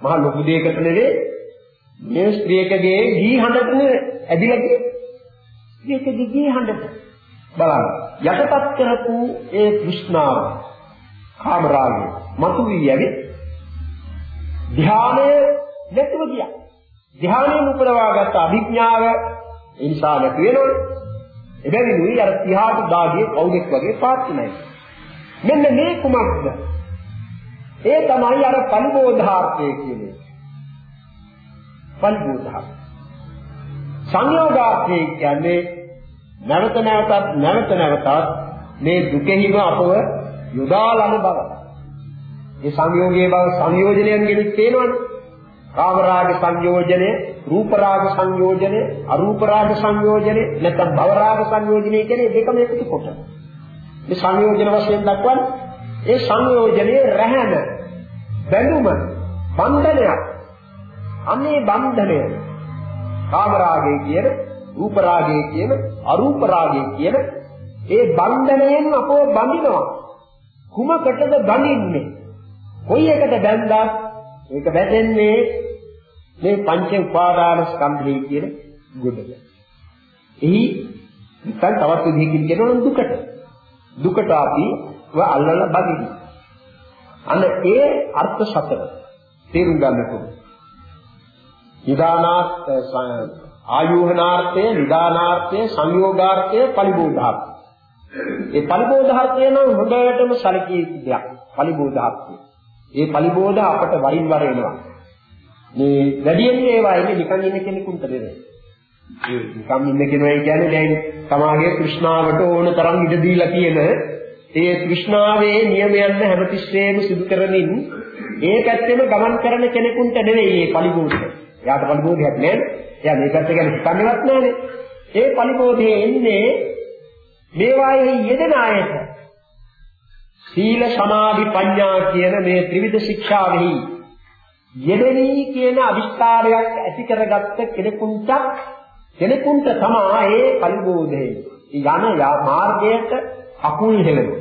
මහ ලොකු දෙයකට නෙවේ. මේ ස්ත්‍රියකගේ ගී හඬට ඇදිලා ගියේ ස්ත්‍රියකගේ ගී හඬට බලන්න. යටපත් කරපු ඒ કૃષ્ණාව කාමරාගය මතුවී යවි ධානය නැතුව ගියා. ධානයෙන් උපදවාගත් අභිඥාව ඒ නිසා නැති වෙනවනේ. එබැවිනුයි අර 30ට දාගේ කවුදෙක් වගේ පාත්තුනයි. මෙන්න මේ කුමක්ද? ඒ තමයි අර පරිබෝධාර්ථය කියන්නේ. පරිබෝධාර්ථ. සංයෝගාර්ථය කියන්නේ නැවත නැවතත් නැවත නැවතත් මේ දුකෙහිම අපව යොදාලන බව. ඒ සංයෝගයේ බව සංයෝජනයෙන් ගෙනත් තේනවනේ. කාමරාග සංයෝජනය, රූප රාග සංයෝජනේ අරූප රාග සංයෝජනේ නැත්නම් භව රාග සංයෝජනේ කියන්නේ දෙකම එකතු කොට. මේ සංයෝජන වශයෙන් දක්වන්නේ ඒ සංයෝජනේ රැහැන බැඳුම බන්ධනයක්. අනේ බන්ධනය කාම රාගය කියන රූප රාගය කියන අරූප රාගය කියන ඒ බන්ධනයෙන් අපෝ බඳිනවා. කුමකටද බඳින්නේ? කොයි එකට බැඳලා ඒක වැටෙන්නේ මේ පංච උපාදාන ස්කන්ධය කියන ගොඩට. එහි නැත්නම් තවත් විදිහකින් කියනවා දුකට. දුකට අපි අල්ලලා බඳිනවා. අන්න ඒ අර්ථ සතර තේරුම් ගන්නට ඕනේ. නිදානාර්ථ ආයෝහනාර්ථය, නිදානාර්ථය, සංයෝගාර්ථය, පරිබෝධාර්ථය. ඒ පරිබෝධාර්ථය නම් හොඳටම සැලකිය යුතු දෙයක්. පරිබෝධාර්ථය. ඒ පරිබෝධ අපට වරින් වර එනවා. මේ වැඩියෙන් ඒවා එන්නේ නිකන් ඉන්න කෙනෙකුට නෙවෙයි. ඒ නිකන් ඉන්න කෙනා කියන්නේ දැන් සමාගයේ තෘෂ්ණාවට ඕන තරම් ඉඩ දීලා තියෙන ඒ තෘෂ්ණාවේ නියමයන් හැමතිස්සෙම සිදු කරමින් ඒ පැත්තෙම ගමන් කරන කෙනෙකුට නෙවෙයි මේ පරිබෝධය. එයාට පරිබෝධයක් නෑ. එයා මේ පැත්ත ගැන හිතන්නේවත් නෑනේ. ඒ පරිබෝධයේ එන්නේ මේවායේ යෙදෙන අයට සීල සමාධි ප්‍රඥා කියන මේ ත්‍රිවිධ ශික්ෂාවෙහි යෙදෙනී කියන අවිස්ථාරයක් ඇති කරගත්ත කෙනෙකුට කෙනෙකුට තමා ඒ පරිබෝධය යන මාර්ගයට අකුල් හෙලනවා.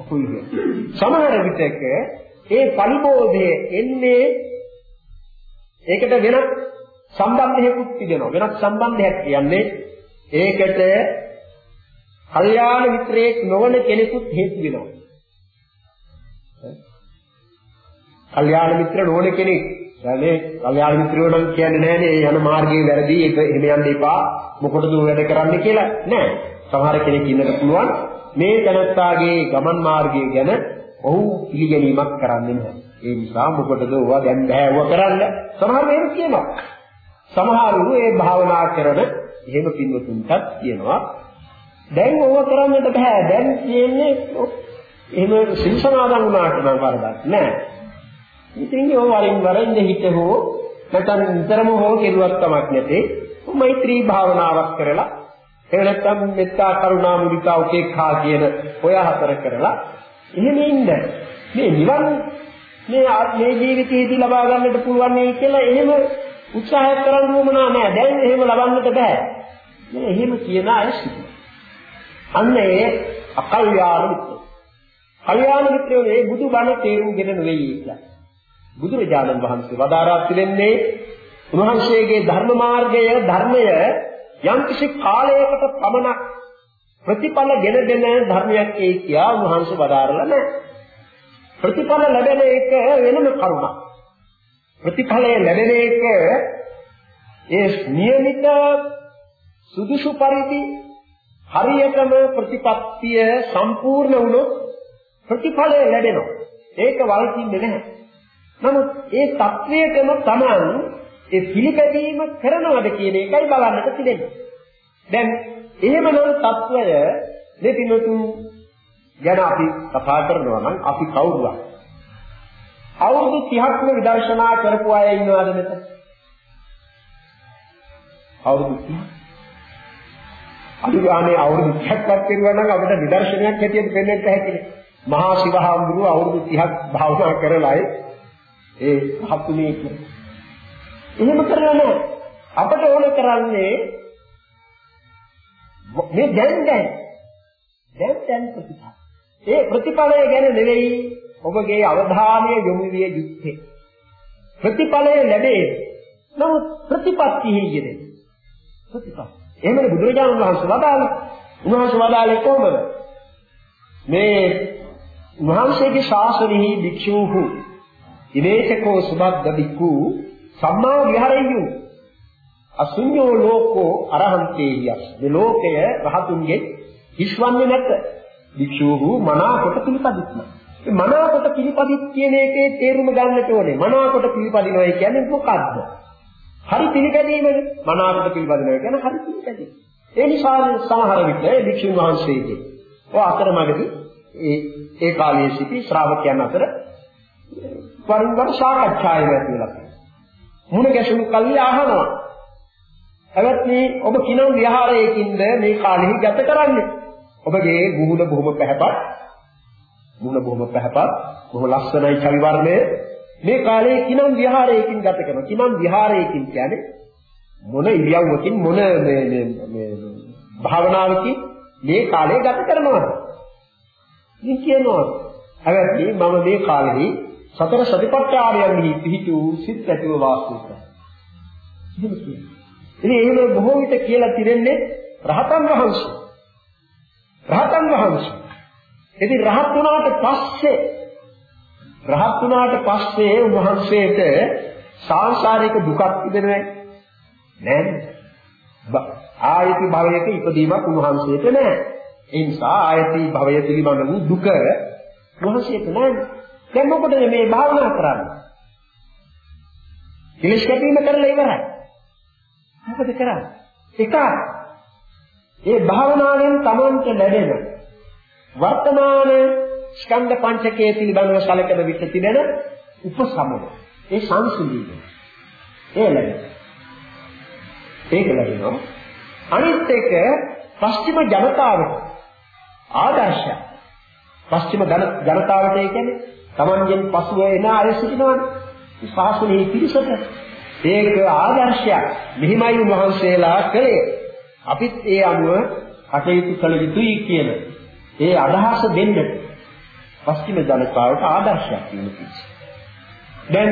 අකුල් සමහර විටක ඒ පරිබෝධය එන්නේ ඒකට වෙන සම්බන්ධයකුත් තිබෙනවා. වෙනත් සම්බන්ධයක් කියන්නේ ඒකට කල්යාණ මිත්‍රයෙක් නොවන කෙනෙකුත් හේතු වෙනවා. කල්යාණ මිත්‍ර නොවන කෙනෙක් يعني කල්යාණ මිත්‍රයෝ නම් කියන්නේ නෑනේ යන මාර්ගයේ වැරදි ඒක එහෙම යන්න එපා මොකටද වැඩ කරන්න කියලා නෑ. සමහර කෙනෙක් ඉන්නට පුළුවන් මේ තනත්තාගේ ගමන් මාර්ගය ගැන ඔහු පිළිගැනීමක් කරන්නේ නැහැ. ඒ නිසා මොකටද ඕවා දැන් බෑව කරන්න සමහර වෙලාව කියනවා. සමහරු ඒ භාවනා කරන එහෙම පින්වතුන්ටත් කියනවා දැන් ඕවා කරන්නට බෑ. දැන් කියන්නේ එහෙම සිල් සමාදන් වුණාට නම් වරදක් නෑ. ඉතින් ඒ වරින් වර ඉඳ හිත හෝ නැත්නම් නිතරම හෝ කෙරුවක් තමක් නැතේ. මෛත්‍රී භාවනාවක් කරලා එහෙම නැත්නම් මෙත්තා කරුණා මුදිතා උපේක්ඛා කියන ඔය හතර කරලා එහෙම ඉන්න. මේ නිවන් මේ මේ ජීවිතයේදී ලබා ගන්නට පුළුවන් නේ කියලා එහෙම උත්සාහ කරන්න ඕමනා නෑ. දැන් එහෙම ලබන්නට බෑ. මේ එහෙම කියන අය සිටිනවා. අන්න ඒ අකල්යාණ මිත්‍රය. කල්යාණ මිත්‍රයෝ මේ බුදුබණ තේරුම්ගෙන නෙවෙයි කියලා. බුදුරජාණන් වහන්සේ වදාරා තිබෙන්නේ උන්වහන්සේගේ ධර්ම මාර්ගය ධර්මය යම්කිසි කාලයකට පමණක් ප්‍රතිඵල ගෙනදෙන ධර්මයක් ඒ කියා උන්වහන්සේ වදාරලා නැහැ. ප්‍රතිඵල ලැබෙන එක වෙනම කරුණක්. ප්‍රතිඵලය ලැබෙන එක ඒ නියමිත සුදුසු පරිදි හරියටම ප්‍රතිපත්තිය සම්පූර්ණ වුණොත් ප්‍රතිඵලය ලැබෙනවා. ඒක වල්කින්නේ නැහැ. නමුත් ඒ தത്വයටම Taman ඒ පිළිපැදීම කරනවද කියන එකයි බලන්නට තිබෙන්නේ. දැන් එහෙමනම් தত্ত্বය මේ පිනතු ගැන අපි කතා කරනවා නම් අපි කවුරුද? අවුරුදු 30ක්ම විදර්ශනා කරපු අය ඉන්නවද මෙතන? අවුරුදු 30 අනිවාර්යයෙන් අවුරුදු 30ක්වත් කරුවා නම් අපිට නිදර්ශනයක් හැටියට දෙන්නත් හැකියි. මහා ශිවහාමුදුරුව අවුරුදු 30ක් භාවනා කරලායි ඒ හතුනේ එහෙම කරලා නැහැ. අපට ඕන කරන්නේ මේ දැන් දැන් දැන් දැන් ප්‍රතිඵල. ඒ ප්‍රතිඵලය ගැන නෙවෙයි ඔබගේ අවධානය යොමු විය යුත්තේ. ප්‍රතිඵලය ලැබේ. නමුත් ප්‍රතිපත්තියෙ යෙදෙන. ප්‍රතිපත්ති. එහෙමනේ බුදුරජාණන් වහන්සේ වදාළේ. උන්වහන්සේ වදාළේ කොහොමද? මේ වහන්සේගේ ශාසනයෙහි භික්ෂූහු ඉමේකෝ සුබද්ද බික්ඛු සම්මා විහරෙය්‍යු. අසුඤ්ඤෝ ලෝකෝ අරහන්තේ යස්. මේ ලෝකය රහතුන්ගේ හිස්වන්නේ නැත. භික්ෂූහු මනාකොට පිළිපදින්න මේ මනාකොට පිළිපදිත් කියන එකේ තේරුම ගන්නට ඕනේ. මනාකොට පිළිපදිනවා කියන්නේ මොකක්ද හරි පිළිපැදීමනේ මනාකොට පිළිපදිනවා කියන්නේ හරි පිළිපැදීම. ඒ නිසා සමහර විට භික්ෂුන් වහන්සේගේ ඔය අතරමඟදී ඒ ඒ කාලයේ සිටි ශ්‍රාවකයන් අතර වරින් වර සාකච්ඡාය වෙලා මුණ ගැසුණු කල්ලි අහනවා. එවත්නි ඔබ කිනම් විහාරයකින්ද මේ කාලෙහි ගත කරන්නේ? ඔබගේ මුහුණ බොහොම පැහැපත්. මුහුණ බොහොම පැහැපත්, බොහොම ලස්සනයි චවි වර්ණය. මේ කාලේ කිනම් විහාරයකින් ගත කරනවා. කිනම් විහාරයකින් කියන්නේ මොන ඉරියව්වකින් මොන මේ මේ මේ භාවනාවකින් මේ කාලය ගත කරනවද? ඉතින් කියනවා හැබැයි මම මේ කාලෙදී සතර සතිපට්ඨානයෙහි පිහිටු සිත් ඇතුව වාසය කරනවා. එහෙම කියනවා. ඉතින් එහෙම බොහෝ විට කියලා තිරෙන්නේ රහතන් වහන්සේ. රහතන් වහන්සේ. ඉතින් රහත් වුණාට පස්සේ රහත් වුණාට පස්සේ උන්වහන්සේට සාංශාරික දුකක් තිබෙන්නේ නැහැ. ආයති භවයක ඉපදීමක් උන්වහන්සේට නැහැ. ඒ නිසා ආයති භවය පිළිබඳ වූ දුක උන්වහන්සේට නැහැ. දැන් මොකද මේ භාවනා කරන්නේ? කෙලස් කැපීම කරලා ඉවරයි. මොකද කරන්නේ? එක ඒ භාවනාවෙන් තමන්ට ලැබෙන වර්තමාන ස්කන්ධ පංචකයේ පිළිබඳව සැලකෙන විට තිබෙන උපසමය ඒ සංසිඳීම ඒ ලැබෙන ඒක ලැබෙනවා අනිත් එක පස්චිම ජනතාවට ආදර්ශය පස්චිම ජනතාවට ඒ කියන්නේ තමන්ගෙන් පසුව එන අය සිටිනවනේ ශාසනයේ පිරිසට ඒක ආදර්ශයක්. මෙහිමයි උන්වහන්සේලා කළේ. අපිත් ඒ අනුව කටයුතු කළ යුතුයි කියන ඒ අදහස දෙන්න පස්චිම ජනතාවට ආදර්ශයක් වෙනවා. දැන්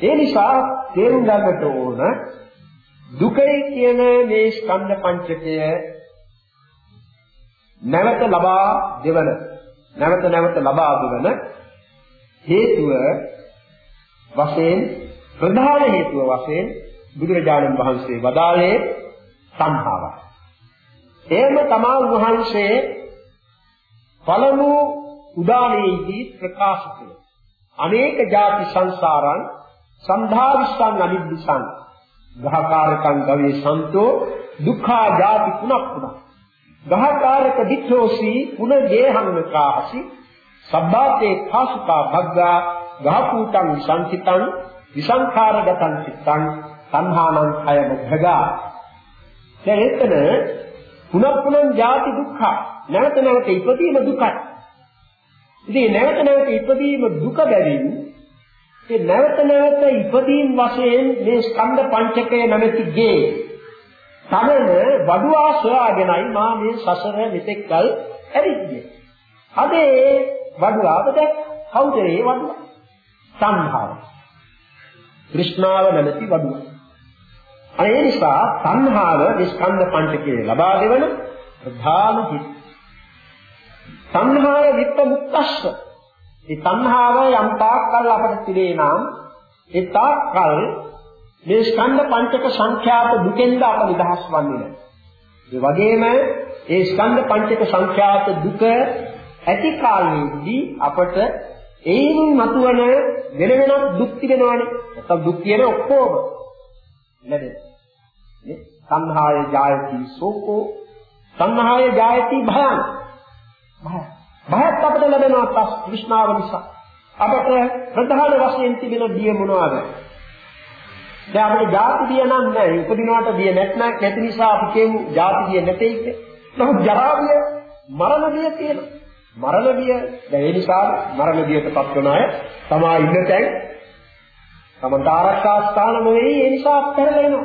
ඒ නිසා තේරුම් ගන්නට ඕන දුකයි කියන මේ ස්කන්ධ පංචකය නැවත ලබා දෙවන නැවත නැවත ලබා දෙවන හේතුව වශයෙන් ප්‍රධාන හේතුව වශයෙන් බුදුරජාණන් වහන්සේ වදාළේ සංහාවයි. එහෙම තමා වහන්සේ පළමු උදානයේදී ප්‍රකාශ කළේ. අනේක ಜಾති සංසාරං සන්ධාවිස්සං අනිද්දිසං ගහකාරකං ගවේ සන්තෝ දුක්ඛා ಜಾති පුනප්පුන ගහකාරක දිඨෝසි පුන දේහංකාසි සබ්බාතේ කාසුකා භග්ගා ගහපූතං සංචිතං විසංඛාරගතං චිත්තං සංහානං කය මුද්ධගා දැන් එතන පුනක් පුනන් ජාති දුක්ඛ නැවත නැවත ඉපදීම දුකයි. ඉතින් නැවත නැවත ඉපදීම දුක බැවින් ඒ නැවත නැවත ඉපදීම් වශයෙන් මේ ස්කන්ධ පංචකය නැමැති ගේ තමන වඩුවා සොයාගෙනයි මා මේ සසර මෙතෙක්කල් ඇරින්නේ. අද ඒ වඩුවාව දැක් කවුද ඒ වඩුවා? සංහාව. තෘෂ්ණාව නැමැති වඩුව. ඒ නිසා සංහාව නිස්කන්ධ පංචකයේ ලබා දෙවන ප්‍රධාන හිත්. සංහාර විප්පමුක්තස්ස. මේ සංහාව යම් තාක්කල් අපට තිබේ නම් ඒ තාක්කල් මේ ස්කන්ධ පංචක සංඛ්‍යාත දුකෙන්ද අප නිදහස් වන්නේ නැහැ. ඒ වගේම ඒ ස්කන්ධ පංචක සංඛ්‍යාත දුක ඇති කාලෙදී අපට ඒයින් මතුවන වෙන වෙනත් දුක් තිබෙනවානේ. නැත්නම් දුක් කියන ඔක්කොම නේද? නේ? සංහාය ජායති සෝකෝ සංහාය ජායති භයං. භය. භයත් අපට ලැබෙනවා තස් විශ්නාව නිසා. අපට ප්‍රධාන වශයෙන් තිබෙන බිය මොනවාද? දැන් අපිට ජාති බිය නම් නැහැ. උපදිනවට බිය නැත්නම් නැති නිසා අපි කියමු ජාති බිය නැtei කියලා. නමුත් ජරා බිය, මරණ බිය තියෙනවා. මරණ බිය දැන් ඒ නිසා මරණ බියටපත් වන අය තමා ඉන්න තැන් තමන්ට ආරක්ෂා ස්ථාන නොවේ ඒ නිසා අත්හැරලා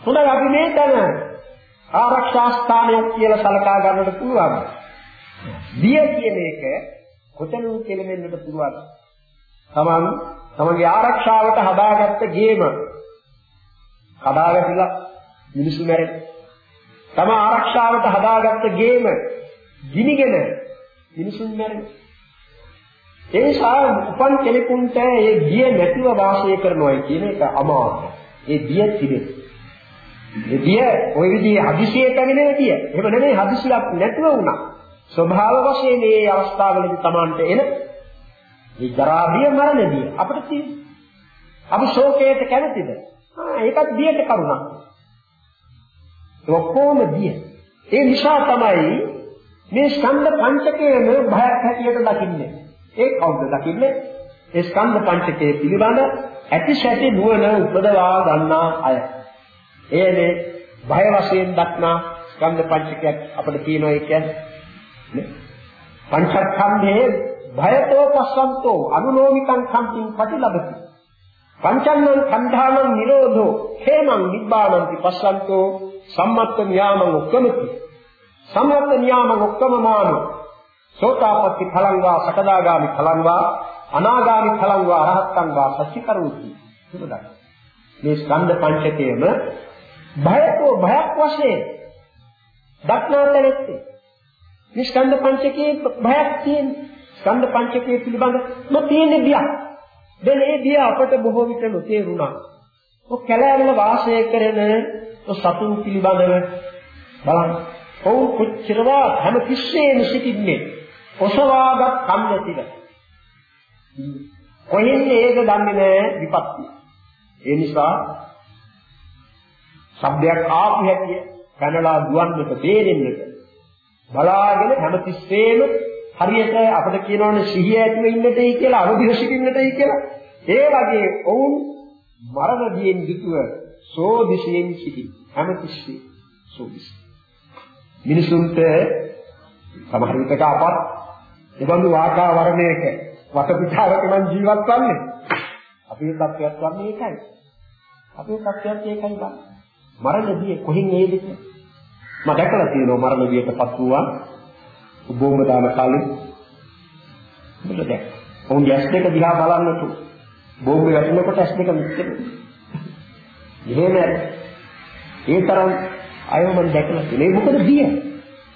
හොඳයි අපි මේ තැන ආරක්ෂා ස්ථානයක් කියලා සලකා ගන්නට පුළුවන්. බිය කියන එක කොතනෝ කෙලෙන්නට පුළුවන්. තමන් තමන්ගේ ආරක්ෂාවට හදාගත්ත ගේම කඩාවැටිලා මිනිසු මැරෙන. තම ආරක්ෂාවට හදාගත්ත ගේම ගිනිගෙන මිනිසුන් මැරෙනවා. ඒ නිසා උපන් කෙනෙකුට ඒ ගිය නැතිව වාසය කරනවා කියන එක අමාරුයි. ඒ ගිය තිබෙන. ඒ ගිය ওই විදිහේ හදිසියේ පැමිණෙන ගිය. එහෙම නෙමෙයි හදිසියක් නැතුව වුණා. ස්වභාව වශයෙන් මේ අවස්ථාවලදී Tamanට එන මේ ජරා බිය මරණ බිය අපිට තියෙනවා. අපි ශෝකයට කැමතිද? ආ ඒකත් බියට කරුණක්. ඔක්කොම බිය. ඒ නිසා තමයි මේ ස්කන්ධ පංචකයම භයක් හැටියට දකින්නේ. ඒ කවුද දකින්නේ? ඒ ස්කන්ධ පංචකයේ පිළිබඳ ඇති සැටි නුවණ උපදවා ගන්නා අය. එයනේ භය වශයෙන් දක්නා ස්කන්ධ පංචකයක් අපිට තියෙනවා ඒ කියන්නේ. නේ? පංචස්කන්ධේ භයතෝ පස්සන්තෝ අනුලෝමිකං කම්පින් පටිලබති. පංචන්නං කන්ධානං නිරෝධෝ හේමං නිබ්බානන්ති පස්සන්තෝ සම්මත්ත න්යාමං උක්කමති. සම්මත්ත න්යාමං උක්කමමානෝ සෝතාපට්ටි ඵලං වා සකදාගාමි ඵලං වා අනාගාමි ඵලං වා අරහත්තං වා සච්චිකරෝති. සුබදක්. මේ ස්කන්ධ පංචකයේම භයකෝ භයක් වශයෙන් දක්නාතලෙත්තේ. මේ ස්කන්ධ පංචකයේ භයක් තියෙන. ස්කන්ධ පංචකයේ පිළිබඳ නොතේන බියක්. දැන් ඒ බිය අපට බොහෝ විට නොතේරුණා. ඔය කැලෑවල වාසය කරන සතුන් පිළිබඳව බලන්න. ඔව් කොච්චරවත් හැම තිස්සේම සිටින්නේ ඔසවාගත් කම් නැතිව. කොහෙන්ද ඒක දන්නේ නැහැ විපත්තිය. ඒ නිසා શબ્දයක් ආපු හැටි පැනලා දුවන්නට බේරෙන්නට බලාගෙන හැමතිස්සෙම හරියට අපිට කියනවනේ සිහිය ඇතුව ඉන්නටයි කියලා අවදිව සිටින්නටයි කියලා. ඒ වගේ ඔවුන් මරණ දියෙන් යුතුව සෝදිසියෙන් සිටි හැමතිස්සෙ සෝදිසි. මිනිසුන්ට සමහර විටක අපත් එබඳු වාතාවරණයක වටපිටාවක නම් ජීවත් වන්නේ අපේ තත්ත්වයක් වන්නේ ඒකයි. අපේ තත්ත්වයක් ඒකයි බලන්න මරණදී කොහෙන් එයිද මම දැකලා තියෙනවා මරණදීටපත් වූවා බෝම්බ දාන කාලේ මොකද දැක්ක. ඔවුන්ගේ ඇස් දෙක දිහා බලන්නතු බෝම්බ වැටෙනකොට ඇස් දෙක මිච්චෙන. එහෙම ඒ තරම් අයව මම දැකලා තියෙනවා. මොකද බිය?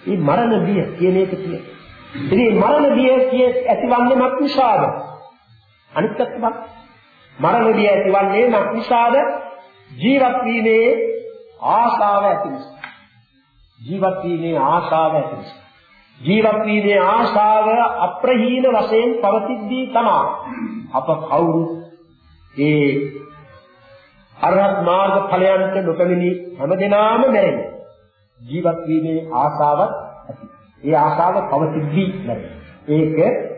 මේ මරණ බිය කියන එක කිය. ඉතින් මරණ බිය කිය ඇතිවන්නේ මක් නිසාද? අනිත් පැත්තට මරණ බිය ඇතිවන්නේ මක් නිසාද? ජීවත් වීමේ ආශාව ඇති නිසා. ජීවත් වීමේ ආශාව ඇති නිසා. ජීවත් වීමේ ආශාව අප්‍රහීන වශයෙන් පවතිද්දී තමයි අප කවුරු ඒ අරහත් මාර්ග ඵලයන්ට නොපැමිණි හැමදෙනාම මැරෙන්නේ ජීවත් වීමේ ආශාවක් ඇති. ඒ ආශාව පවතිද්දී නැති. ඒක අත්